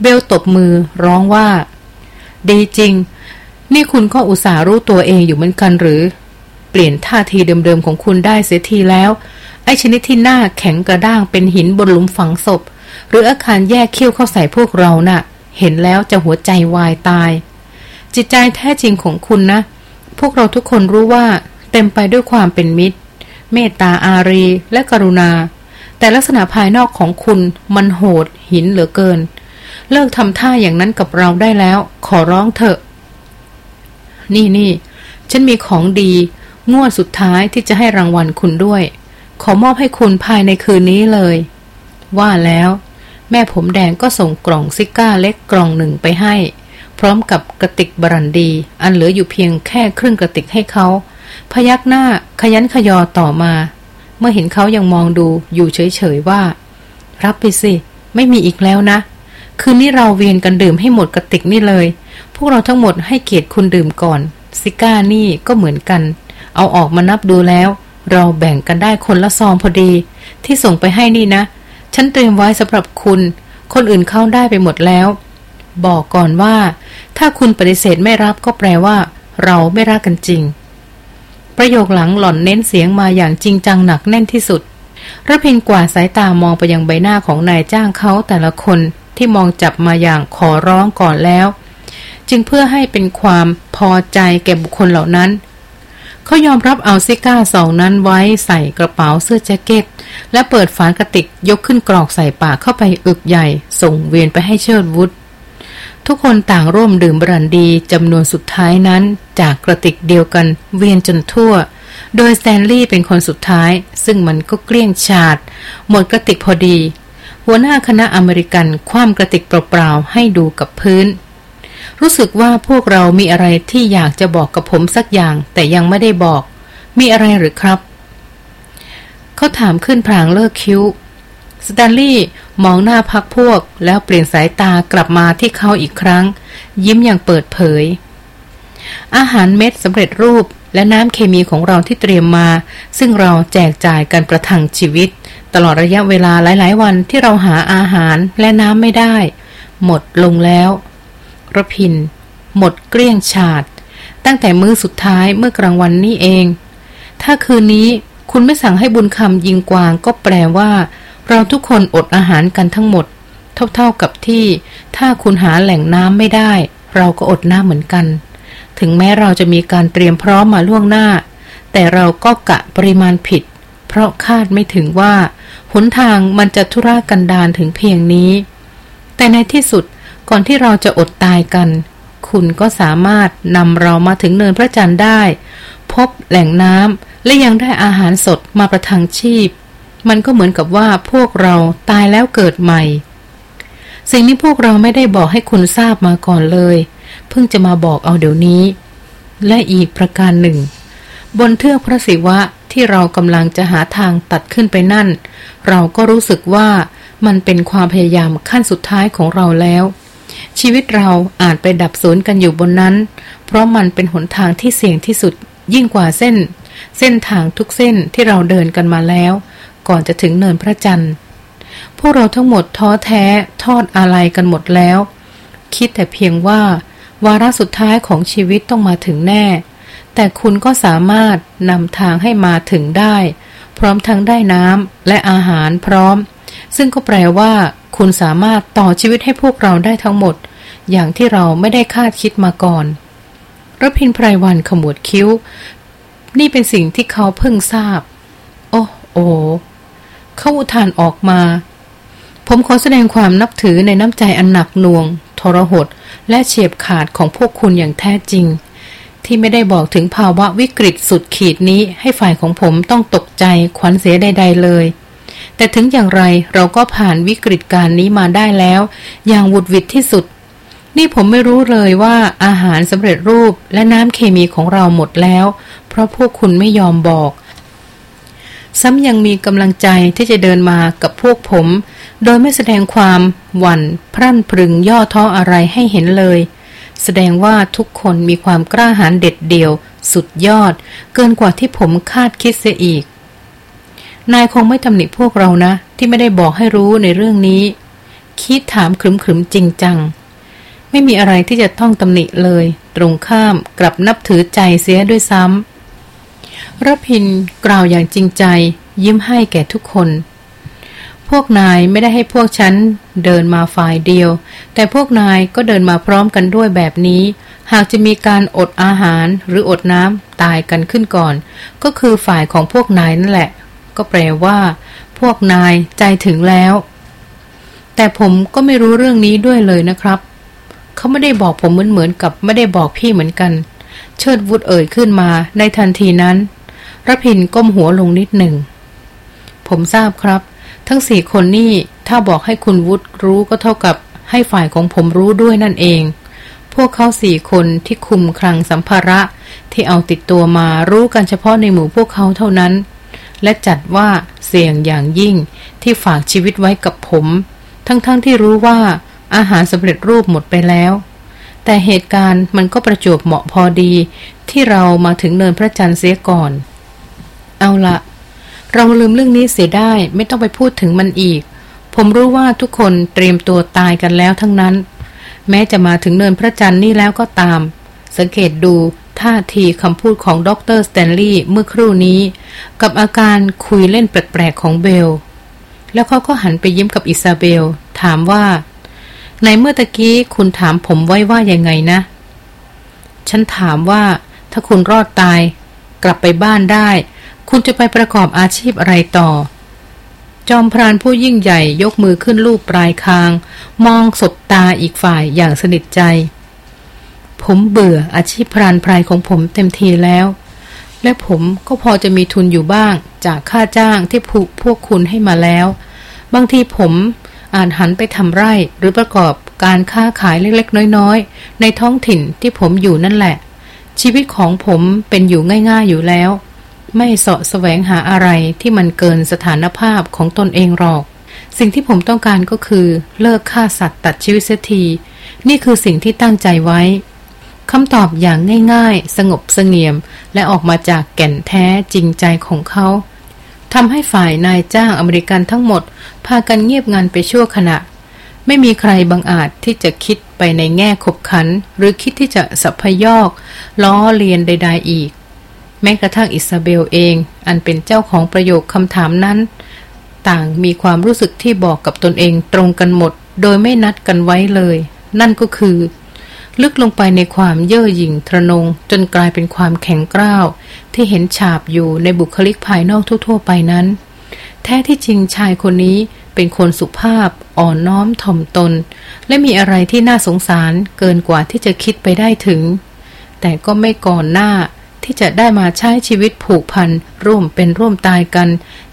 A: เบลตบมือร้องว่า ดีจริง นี่คุณก็อุตส่าห์รู้ตัวเองอยู่เหมือนกันหรือ เปลี่ยนท่าทีเดิมๆของคุณได้เสียทีแล้ว ไอ้ชนิดที่หน้าแข็งกระด้างเป็นหินบนหลุมฝังศพ หรืออาคารแยกเขี้ยวเข้าใส่พวกเรานะ่ะ เห็นแล้วจะหัวใจวายตาย จิตใจแท้จริงของคุณนะ พวกเราทุกคนรู้ว่า เต็มไปด้วยความเป็นมิตร เมตตาอารีและกรุณา แต่ลักษณะภายนอกของคุณมันโหดหินเหลือเกิน เลิกทำท่าอย่างนั้นกับเราได้แล้ว ขอร้องเถอะ นี่นี่ฉันมีของดี งวดสุดท้ายที่จะให้รางวัลคุณด้วย ขอมอบให้คุณภายในคืนนี้เลย ว่าแล้ว แม่ผมแดงก็ส่งกล่องซิก้าเล็กกล่องหนึ่งไปให้ พร้อมกับกระติกบรันดี อันเหลืออยู่เพียงแค่ครึ่งกระติกให้เขา พยักหน้าขยันขยอต่อมา เมื่อเห็นเขายังมองดูอยู่เฉยๆว่า รับไปสิ ไม่มีอีกแล้วนะ คืนนี้เราเวียนกันดื่มให้หมดกระติกนี่เลย พวกเราทั้งหมดให้เกียรติคุณดื่มก่อน ซิก้านี่ก็เหมือนกัน เอาออกมานับดูแล้ว เราแบ่งกันได้คนละซองพอดี ที่ส่งไปให้นี่นะ ฉันเตรียมไว้สำหรับคุณ คนอื่นเข้าได้ไปหมดแล้ว บอกก่อนว่า ถ้าคุณปฏิเสธไม่รับก็แปลว่า เราไม่รักกันจริง ประโยคหลังหล่อนเน้นเสียงมาอย่างจริงจังหนักแน่นที่สุดระพินกว่าสายตามองไปยังใบหน้าของนายจ้างเขาแต่ละคน ที่มองจับมาอย่างขอร้องก่อนแล้ว จึงเพื่อให้เป็นความพอใจแก่บุคคลเหล่านั้น เขายอมรับเอาซิก้าสองนั้นไว้ใส่กระเป๋าเสื้อแจ็คเก็ต และเปิดฝากระติกยกขึ้นกรอกใส่ปากเข้าไปอึกใหญ่ ส่งเวียนไปให้เชิดวุฒทุกคนต่างร่วมดื่มบรันดีจำนวนสุดท้ายนั้น จากกระติกเดียวกันเวียนจนทั่ว โดยแตนลีย์เป็นคนสุดท้าย ซึ่งมันก็เกลี้ยงชาดหมดกระติกพอดี หัวหน้าคณะอเมริกันคว่ำกระติกเปล่าๆให้ดูกับพื้น รู้สึกว่าพวกเรามีอะไรที่อยากจะบอกกับผมสักอย่าง แต่ยังไม่ได้บอก มีอะไรหรือครับ เขาถามขึ้นพลางเลิกคิ้วสแตนลีย์มองหน้าพักพวก แล้วเปลี่ยนสายตากลับมาที่เขาอีกครั้ง ยิ้มอย่างเปิดเผย อาหารเม็ดสำเร็จรูปและน้ำเคมีของเราที่เตรียมมา ซึ่งเราแจกจ่ายกันประทังชีวิต ตลอดระยะเวลาหลาย ๆ วันที่เราหาอาหารและน้ำไม่ได้ หมดลงแล้วระพิน หมดเกลี้ยงฉาด ตั้งแต่มื้อสุดท้ายเมื่อกลางวันนี้เอง ถ้าคืนนี้คุณไม่สั่งให้บุญคำยิงกวางก็แปลว่า เราทุกคนอดอาหารกันทั้งหมด เท่า ๆกับที่ ถ้าคุณหาแหล่งน้ำไม่ได้ เราก็อดน้ำเหมือนกัน ถึงแม้เราจะมีการเตรียมพร้อมมาล่วงหน้า แต่เราก็กะปริมาณผิด เพราะคาดไม่ถึงว่า หนทางมันจะทุรากันดารถึงเพียงนี้ แต่ในที่สุดก่อนที่เราจะอดตายกัน คุณก็สามารถนำเรามาถึงเนินพระจันทร์ได้ พบแหล่งน้ำและยังได้อาหารสดมาประทังชีพ มันก็เหมือนกับว่าพวกเราตายแล้วเกิดใหม่ สิ่งนี้พวกเราไม่ได้บอกให้คุณทราบมาก่อนเลย เพิ่งจะมาบอกเอาเดี๋ยวนี้ และอีกประการหนึ่ง บนเทือกพระศิวะที่เรากำลังจะหาทางตัดขึ้นไปนั่น เราก็รู้สึกว่ามันเป็นความพยายามขั้นสุดท้ายของเราแล้ว ชีวิตเราอาจไปดับสูญกันอยู่บนนั้น เพราะมันเป็นหนทางที่เสี่ยงที่สุดยิ่งกว่าเส้น เส้นทางทุกเส้นที่เราเดินกันมาแล้ว ก่อนจะถึงเนินพระจันทร์พวกเราทั้งหมดท้อแท้ทอดอะไรกันหมดแล้ว คิดแต่เพียงว่า วาระสุดท้ายของชีวิตต้องมาถึงแน่ แต่คุณก็สามารถนำทางให้มาถึงได้ พร้อมทั้งได้น้ำและอาหารพร้อม ซึ่งก็แปลว่า คุณสามารถต่อชีวิตให้พวกเราได้ทั้งหมด อย่างที่เราไม่ได้คาดคิดมาก่อนรพินไพรวันขมวดคิ้ว นี่เป็นสิ่งที่เขาเพิ่งทราบ โอ้โอเขาอุทานออกมา ผมขอแสดงความนับถือในน้ำใจอันหนักหน่วง ทรหด และเฉียบขาดของพวกคุณอย่างแท้จริง ที่ไม่ได้บอกถึงภาวะวิกฤตสุดขีดนี้ให้ฝ่ายของผมต้องตกใจขวัญเสียใด ๆ เลย แต่ถึงอย่างไรเราก็ผ่านวิกฤตการนี้มาได้แล้ว อย่างวุดวิดที่สุด นี่ผมไม่รู้เลยว่าอาหารสำเร็จรูปและน้ำเคมีของเราหมดแล้ว เพราะพวกคุณไม่ยอมบอก ซ้ำยังมีกำลังใจที่จะเดินมากับพวกผม โดยไม่แสดงความหวั่น พรั่นพรึงย่อท้ออะไรให้เห็นเลย แสดงว่าทุกคนมีความกล้าหาญเด็ดเดี่ยว สุดยอด เกินกว่าที่ผมคาดคิดเสียอีก นายคงไม่ตำหนิพวกเรานะ ที่ไม่ได้บอกให้รู้ในเรื่องนี้ คิดถามขรึมๆจริงจัง ไม่มีอะไรที่จะต้องตำหนิเลย ตรงข้ามกลับนับถือใจเสียด้วยซ้ำรพินกล่าวอย่างจริงใจ ยิ้มให้แก่ทุกคน วกนายไม่ได้ให้พวกฉันเดินมาฝ่ายเดียว แต่พวกนายก็เดินมาพร้อมกันด้วยแบบนี้ หากจะมีการอดอาหารหรืออดน้ำตายกันขึ้นก่อน ก็คือฝ่ายของพวกนายนั่นแหละ ก็แปลว่า พวกนายใจถึงแล้ว แต่ผมก็ไม่รู้เรื่องนี้ด้วยเลยนะครับ เขาไม่ได้บอกผมเหมือนเหมือนกับไม่ได้บอกพี่เหมือนกัน เชิดวุฒเอ่ยขึ้นมาในทันทีนั้นรพินก้มหัวลงนิดหนึ่งผมทราบครับ ทั้งสี่คนนี่ถ้าบอกให้คุณวุฒรู้ก็เท่ากับให้ฝ่ายของผมรู้ด้วยนั่นเอง พวกเขาสี่คนที่คุมคลังสัมภาระที่เอาติดตัวมารู้กันเฉพาะในหมู่พวกเขาเท่านั้น และจัดว่าเสี่ยงอย่างยิ่งที่ฝากชีวิตไว้กับผม ทั้งๆทที่รู้ว่าอาหารสำเร็จรูปหมดไปแล้ว แต่เหตุการณ์มันก็ประจวบเหมาะพอดี ที่เรามาถึงเนินพระจันทร์เสียก่อน เอาละ เราลืมเรื่องนี้เสียได้ไม่ต้องไปพูดถึงมันอีก ผมรู้ว่าทุกคนเตรียมตัวตายกันแล้วทั้งนั้น แม้จะมาถึงเนินพระจันทร์นี่แล้วก็ตาม สังเกตดูท่าทีคำพูดของดรสแตนลีย์เมื่อครู่นี้ กับอาการคุยเล่นแปลกๆของเบล แล้วเขาก็หันไปยิ้มกับอิซาเบล ถามว่า ในเมื่อตะกี้คุณถามผมไว้ว่ายังไงนะ ฉันถามว่า ถ้าคุณรอดตาย กลับไปบ้านได้ คุณจะไปประกอบอาชีพอะไรต่อ จอมพรานผู้ยิ่งใหญ่ยกมือขึ้นลูบปลายคาง มองสบตาอีกฝ่ายอย่างสนิทใจ ผมเบื่ออาชีพพรานพรายของผมเต็มทีแล้ว และผมก็พอจะมีทุนอยู่บ้าง จากค่าจ้างที่ผูกพวกคุณให้มาแล้ว บางทีผมอาจหันไปทำไร่หรือประกอบการค้าขายเล็กๆ น้อยๆ ในท้องถิ่นที่ผมอยู่นั่นแหละ ชีวิตของผมเป็นอยู่ง่าย ๆ อยู่แล้ว ไม่เสาะแสวงหาอะไรที่มันเกินสถานภาพของตนเองหรอก สิ่งที่ผมต้องการก็คือ เลิกฆ่าสัตว์ตัดชีวิตเสียที นี่คือสิ่งที่ตั้งใจไว้คำตอบอย่างง่ายๆ สงบเสงี่ยม และออกมาจากแก่นแท้จริงใจของเขาทำให้ฝ่ายนายจ้างอเมริกันทั้งหมด พากันเงียบงันไปชั่วขณะ ไม่มีใครบังอาจที่จะคิดไปในแง่ขบขัน หรือคิดที่จะสัพยอก ล้อเลียนใด ๆ อีก แม้กระทั่งอิซาเบลเอง อันเป็นเจ้าของประโยคคำถามนั้น ต่างมีความรู้สึกที่บอกกับตนเองตรงกันหมด โดยไม่นัดกันไว้เลย นั่นก็คือ ลึกลงไปในความเย่อหยิ่งทะนง จนกลายเป็นความแข็งกร้าว ที่เห็นฉาบอยู่ในบุคลิกภายนอกทั่วๆไปนั้น แท้ที่จริงชายคนนี้เป็นคนสุภาพอ่อนน้อมถ่อมตน และมีอะไรที่น่าสงสารเกินกว่าที่จะคิดไปได้ถึง แต่ก็ไม่ก่อนหน้า ที่จะได้มาใช้ชีวิตผูกพันร่วมเป็นร่วมตายกัน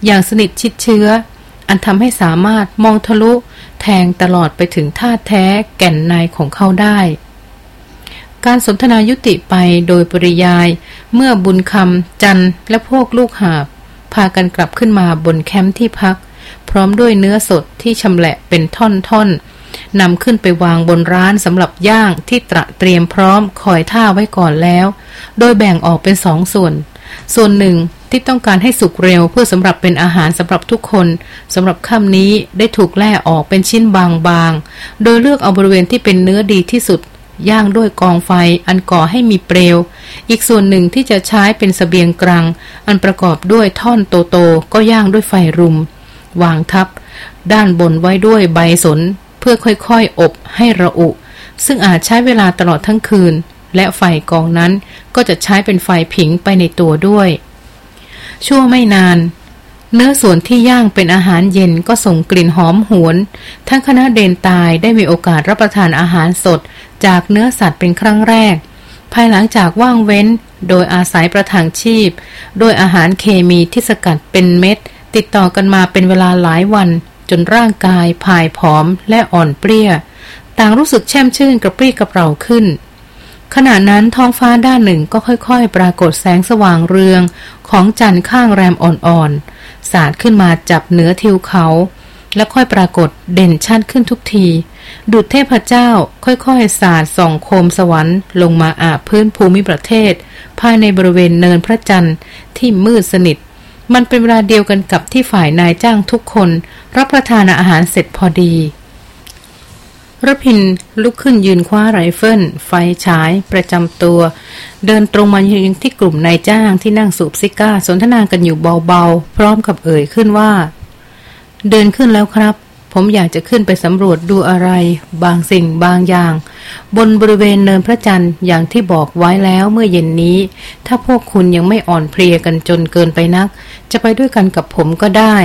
A: อย่างสนิทชิดเชื้อ อันทำให้สามารถมองทะลุ แทงตลอดไปถึงท่าแท้แก่นในของเขาได้ การสนทนายุติไปโดยปริยาย เมื่อบุญคำจันและพวกลูกหาบ พากันกลับขึ้นมาบนแคมป์ที่พัก พร้อมด้วยเนื้อสดที่ชำแหละเป็นท่อนๆ นำขึ้นไปวางบนร้านสำหรับย่างที่ตระเตรียมพร้อมคอยท่าไว้ก่อนแล้ว โดยแบ่งออกเป็นสองส่วน ส่วนหนึ่งที่ต้องการให้สุกเร็วเพื่อสำหรับเป็นอาหารสำหรับทุกคนสำหรับค่ำนี้ได้ถูกแล่ออกเป็นชิ้นบางๆ โดยเลือกเอาบริเวณที่เป็นเนื้อดีที่สุด ย่างด้วยกองไฟอันก่อให้มีเปลว อีกส่วนหนึ่งที่จะใช้เป็นสเสบียงกลางอันประกอบด้วยท่อนโตๆก็ย่างด้วยไฟรุม วางทับ ด้านบนไว้ด้วยใบสน เพื่อค่อยๆ อบให้ระอุ ซึ่งอาจใช้เวลาตลอดทั้งคืน และไฟกองนั้นก็จะใช้เป็นไฟผิงไปในตัวด้วย ชั่วไม่นาน เนื้อส่วนที่ย่างเป็นอาหารเย็นก็ส่งกลิ่นหอมหวน ทั้งคณะเดนตายได้มีโอกาสรับประทานอาหารสด จากเนื้อสัตว์เป็นครั้งแรก ภายหลังจากว่างเว้นโดยอาศัยประทังชีพ โดยอาหารเคมีที่สกัดเป็นเม็ด ติดต่อกันมาเป็นเวลาหลายวัน จนร่างกายผายผอมและอ่อนเปรี้ย ต่างรู้สึกแช่มชื่นกระปรี้กระเปร่าขึ้น ขณะนั้นท้องฟ้าด้านหนึ่งก็ค่อยๆ ปรากฏแสงสว่างเรือง ของจันทร์ข้างแรมอ่อนๆ สาดขึ้นมาจับเหนือทิวเขา แล้วค่อยปรากฏเด่นชัดขึ้นทุกที ดุจเทพเจ้าค่อยๆ สาดส่องโคมสวรรค์ ลงมาอาบพื้นภูมิประเทศ ภายในบริเวณเนินพระจันทร์ที่มืดสนิท มันเป็นเวลาเดียวกันกับที่ฝ่ายนายจ้างทุกคน รับประทานอาหารเสร็จพอดีรพินลุกขึ้นยืนคว้าไรเฟิล ไฟฉาย ประจำตัว เดินตรงมายืนที่กลุ่มนายจ้างที่นั่งสูบซิก้า สนทนากันอยู่เบาๆ พร้อมกับเอ่ยขึ้นว่า เดินขึ้นแล้วครับ ผมอยากจะขึ้นไปสำรวจดูอะไร บางสิ่งบางอย่าง บนบริเวณเนินพระจันทร์อย่างที่บอกไว้แล้วเมื่อเย็นนี้ ถ้าพวกคุณยังไม่อ่อนเพลียกันจนเกินไปนัก จะไปด้วยกันกับผมก็ได้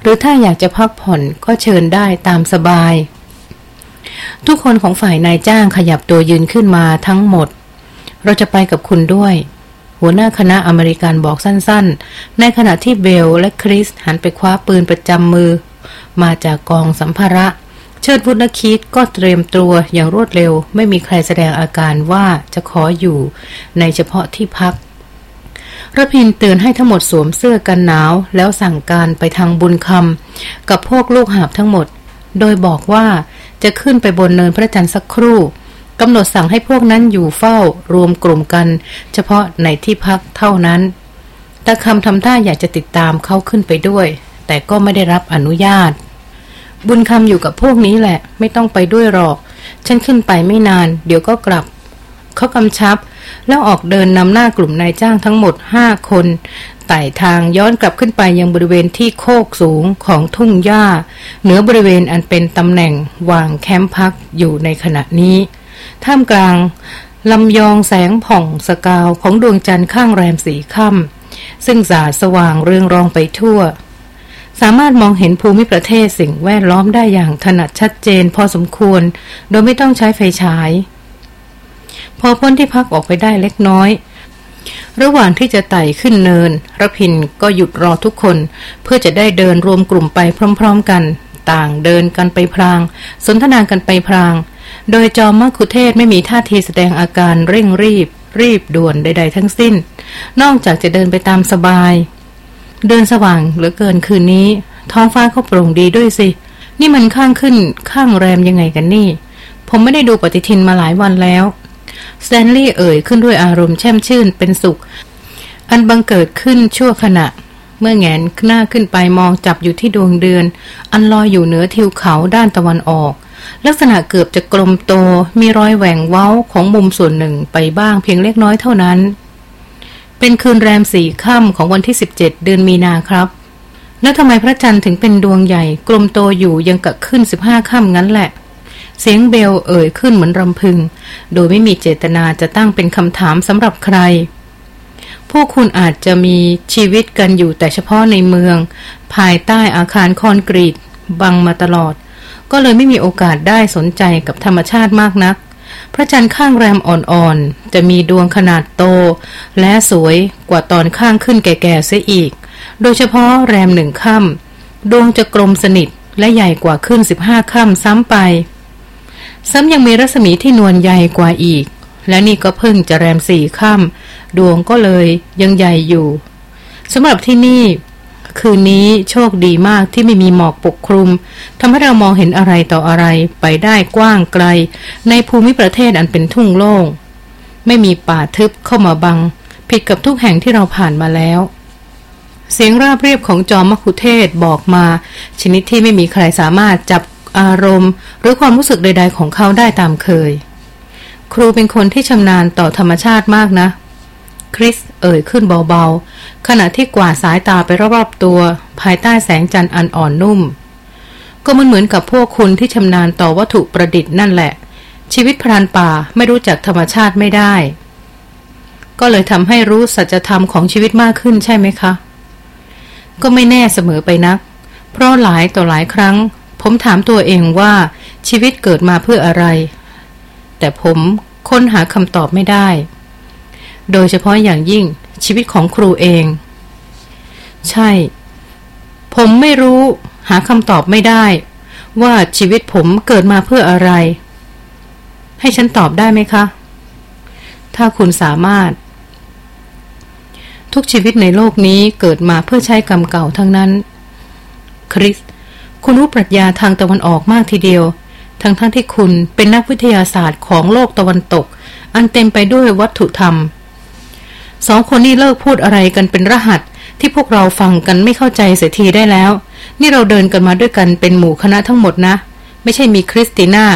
A: หรือถ้าอยากจะพักผ่อนก็เชิญได้ตามสบาย ทุกคนของฝ่ายนายจ้างขยับตัวยืนขึ้นมาทั้งหมด เราจะไปกับคุณด้วยหัวหน้าคณะอเมริกันบอกสั้นๆ ในขณะที่เบลและคริสหันไปคว้าปืนประจำมือ มาจากกองสัมภาระ เชิดวุฒคิดก็เตรียมตัวอย่างรวดเร็ว ไม่มีใครแสดงอาการว่าจะขออยู่ ในเฉพาะที่พักระพินเตือนให้ทั้งหมดสวมเสื้อกันหนาว แล้วสั่งการไปทางบุญคำกับพวกลูกหาบทั้งหมด โดยบอกว่าจะขึ้นไปบนเนินพระจันทร์สักครู่กำหนดสั่งให้พวกนั้นอยู่เฝ้ารวมกลุ่มกัน เฉพาะในที่พักเท่านั้นตาคำทำท่าอยากจะติดตามเขาขึ้นไปด้วย แต่ก็ไม่ได้รับอนุญาต บุญคำอยู่กับพวกนี้แหละ ไม่ต้องไปด้วยหรอก ฉันขึ้นไปไม่นาน เดี๋ยวก็กลับ เขากำชับ แล้วออกเดินนำหน้ากลุ่มนายจ้างทั้งหมดห้าคนไต่ทางย้อนกลับขึ้นไปยังบริเวณที่โคกสูงของทุ่งหญ้า เหนือบริเวณอันเป็นตำแหน่งวางแคมป์พักอยู่ในขณะนี้ ท่ามกลางลำยองแสงผ่องสกาวของดวงจันทร์ข้างแรมสีค่ำซึ่งสาสว่างเรืองรองไปทั่ว สามารถมองเห็นภูมิประเทศสิ่งแวดล้อมได้อย่างถนัดชัดเจนพอสมควร โดยไม่ต้องใช้ไฟฉาย พอพ้นที่พักออกไปได้เล็กน้อย ระหว่างที่จะไต่ขึ้นเนินรพินก็หยุดรอทุกคน เพื่อจะได้เดินรวมกลุ่มไปพร้อม ๆ กัน ต่างเดินกันไปพลาง สนทนากันไปพลาง โดยจอมมัคุเทศไม่มีท่าทีแสดงอาการเร่งรีบ รีบด่วนใด ๆ ทั้งสิ้น นอกจากจะเดินไปตามสบาย เดินสว่างเหลือเกินคืนนี้ ท้องฟ้าก็โปร่งดีด้วยสิ นี่มันข้างขึ้นข้างแรมยังไงกันนี่ ผมไม่ได้ดูปฏิทินมาหลายวันแล้วสแตนลีย์เอ่ยขึ้นด้วยอารมณ์แช่มชื่นเป็นสุข อันบังเกิดขึ้นชั่วขณะ เมื่อแหงนหน้าขึ้นไปมองจับอยู่ที่ดวงเดือน อันลอยอยู่เหนือทิวเขาด้านตะวันออก ลักษณะเกือบจะกลมโตมีรอยแหว่งเว้าของมุมส่วนหนึ่งไปบ้างเพียงเล็กน้อยเท่านั้น เป็นคืนแรมสี่ค่ำของวันที่ 17 เดือนมีนาครับ แล้วทำไมพระจันทร์ถึงเป็นดวงใหญ่ กลมโตอยู่ยังกะขึ้น 15ค่ำงั้นแหละ เสียงเบลเอ่ยขึ้นเหมือนรำพึง โดยไม่มีเจตนาจะตั้งเป็นคำถามสำหรับใคร พวกคุณอาจจะมีชีวิตกันอยู่แต่เฉพาะในเมือง ภายใต้อาคารคอนกรีตบังมาตลอด ก็เลยไม่มีโอกาสได้สนใจกับธรรมชาติมากนัก พระจันทร์ข้างแรมอ่อนๆ จะมีดวงขนาดโต และสวยกว่าตอนข้างขึ้นแก่ๆเสียอีก โดยเฉพาะแรมหนึ่งค่ำดวงจะกลมสนิทและใหญ่กว่าขึ้นสิบห้าค่ำซ้ำไป ซ้ำยังมีรัศมีที่นวลใหญ่กว่าอีก และนี่ก็เพิ่งจะแรมสี่ค่ำดวงก็เลยยังใหญ่อยู่สำหรับที่นี่ คืนนี้โชคดีมากที่ไม่มีหมอกปกคลุมทำให้เรามองเห็นอะไรต่ออะไรไปได้กว้างไกล ในภูมิประเทศอันเป็นทุ่งโล่ง ไม่มีป่าทึบเข้ามาบัง ผิดกับทุกแห่งที่เราผ่านมาแล้ว เสียงราบเรียบของจอมคุเทศบอกมา ชนิดที่ไม่มีใครสามารถจับอารมณ์ หรือความรู้สึกใด ๆ ของเขาได้ตามเคย ครูเป็นคนที่ชำนาญต่อธรรมชาติมากนะ คริสเอ่ยขึ้นเบาๆ ขณะที่กวาดสายตาไปรอบๆตัว ภายใต้แสงจันทร์อันอ่อนนุ่ม ก็มันเหมือนกับพวกคุณที่ชำนาญต่อวัตถุประดิษฐ์นั่นแหละ ชีวิตพรานป่าไม่รู้จักธรรมชาติไม่ได้ ก็เลยทำให้รู้สัจธรรมของชีวิตมากขึ้นใช่ไหมคะ ก็ไม่แน่เสมอไปนัก เพราะหลายต่อหลายครั้ง ผมถามตัวเองว่าชีวิตเกิดมาเพื่ออะไร แต่ผมค้นหาคำตอบไม่ได้ โดยเฉพาะอย่างยิ่ง ชีวิตของครูเอง ใช่ ผมไม่รู้ หาคำตอบไม่ได้ ว่าชีวิตผมเกิดมาเพื่ออะไร ให้ฉันตอบได้ไหมคะ ถ้าคุณสามารถ ทุกชีวิตในโลกนี้เกิดมาเพื่อใช้กรรมเก่าทั้งนั้น คริส คุณรู้ปรัชญาทางตะวันออกมากทีเดียว ทั้งทั้งที่คุณเป็นนักวิทยาศาสตร์ของโลกตะวันตก อันเต็มไปด้วยวัตถุธรรม สองคนนี้เลิกพูดอะไรกันเป็นรหัส ที่พวกเราฟังกันไม่เข้าใจเสียทีได้แล้ว นี่เราเดินกันมาด้วยกันเป็นหมู่คณะทั้งหมดนะ ไม่ใช่มีคริสติน่า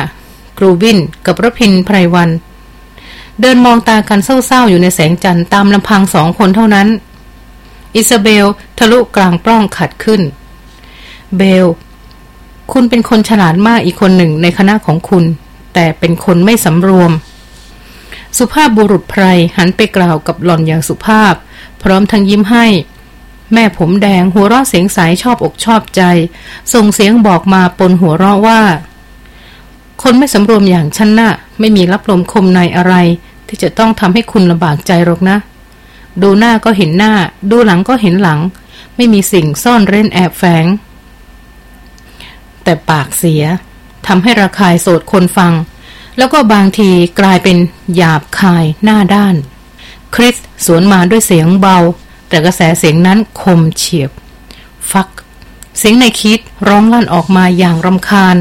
A: กรูวินกับรพินไพรวัน เดินมองตากันเศร้าๆอยู่ในแสงจันทร์ตามลำพังสองคนเท่านั้น อิซาเบลทะลุกลางปล้องขัดขึ้น เบล คุณเป็นคนฉลาดมากอีกคนหนึ่งในคณะของคุณ แต่เป็นคนไม่สำรวม สุภาพบุรุษไพรหันไปกล่าวกับหล่อนอย่างสุภาพ พร้อมทั้งยิ้มให้ แม่ผมแดงหัวเราะเสียงใสชอบอกชอบใจ ส่งเสียงบอกมาปนหัวเราะว่า คนไม่สำรวมอย่างฉันนะ่ะ ไม่มีรับลมคมในอะไร ที่จะต้องทำให้คุณลำบากใจหรอกนะ ดูหน้าก็เห็นหน้า ดูหลังก็เห็นหลัง ไม่มีสิ่งซ่อนเร้นแอบแฝงแต่ปากเสียทำให้ระคายโสดคนฟัง แล้วก็บางทีกลายเป็นหยาบคายหน้าด้าน คริสสวนมาด้วยเสียงเบา แต่กระแสเสียงนั้นคมเฉียบ ฟัก เสียงในคิดร้องลั่นออกมาอย่างรำคาญ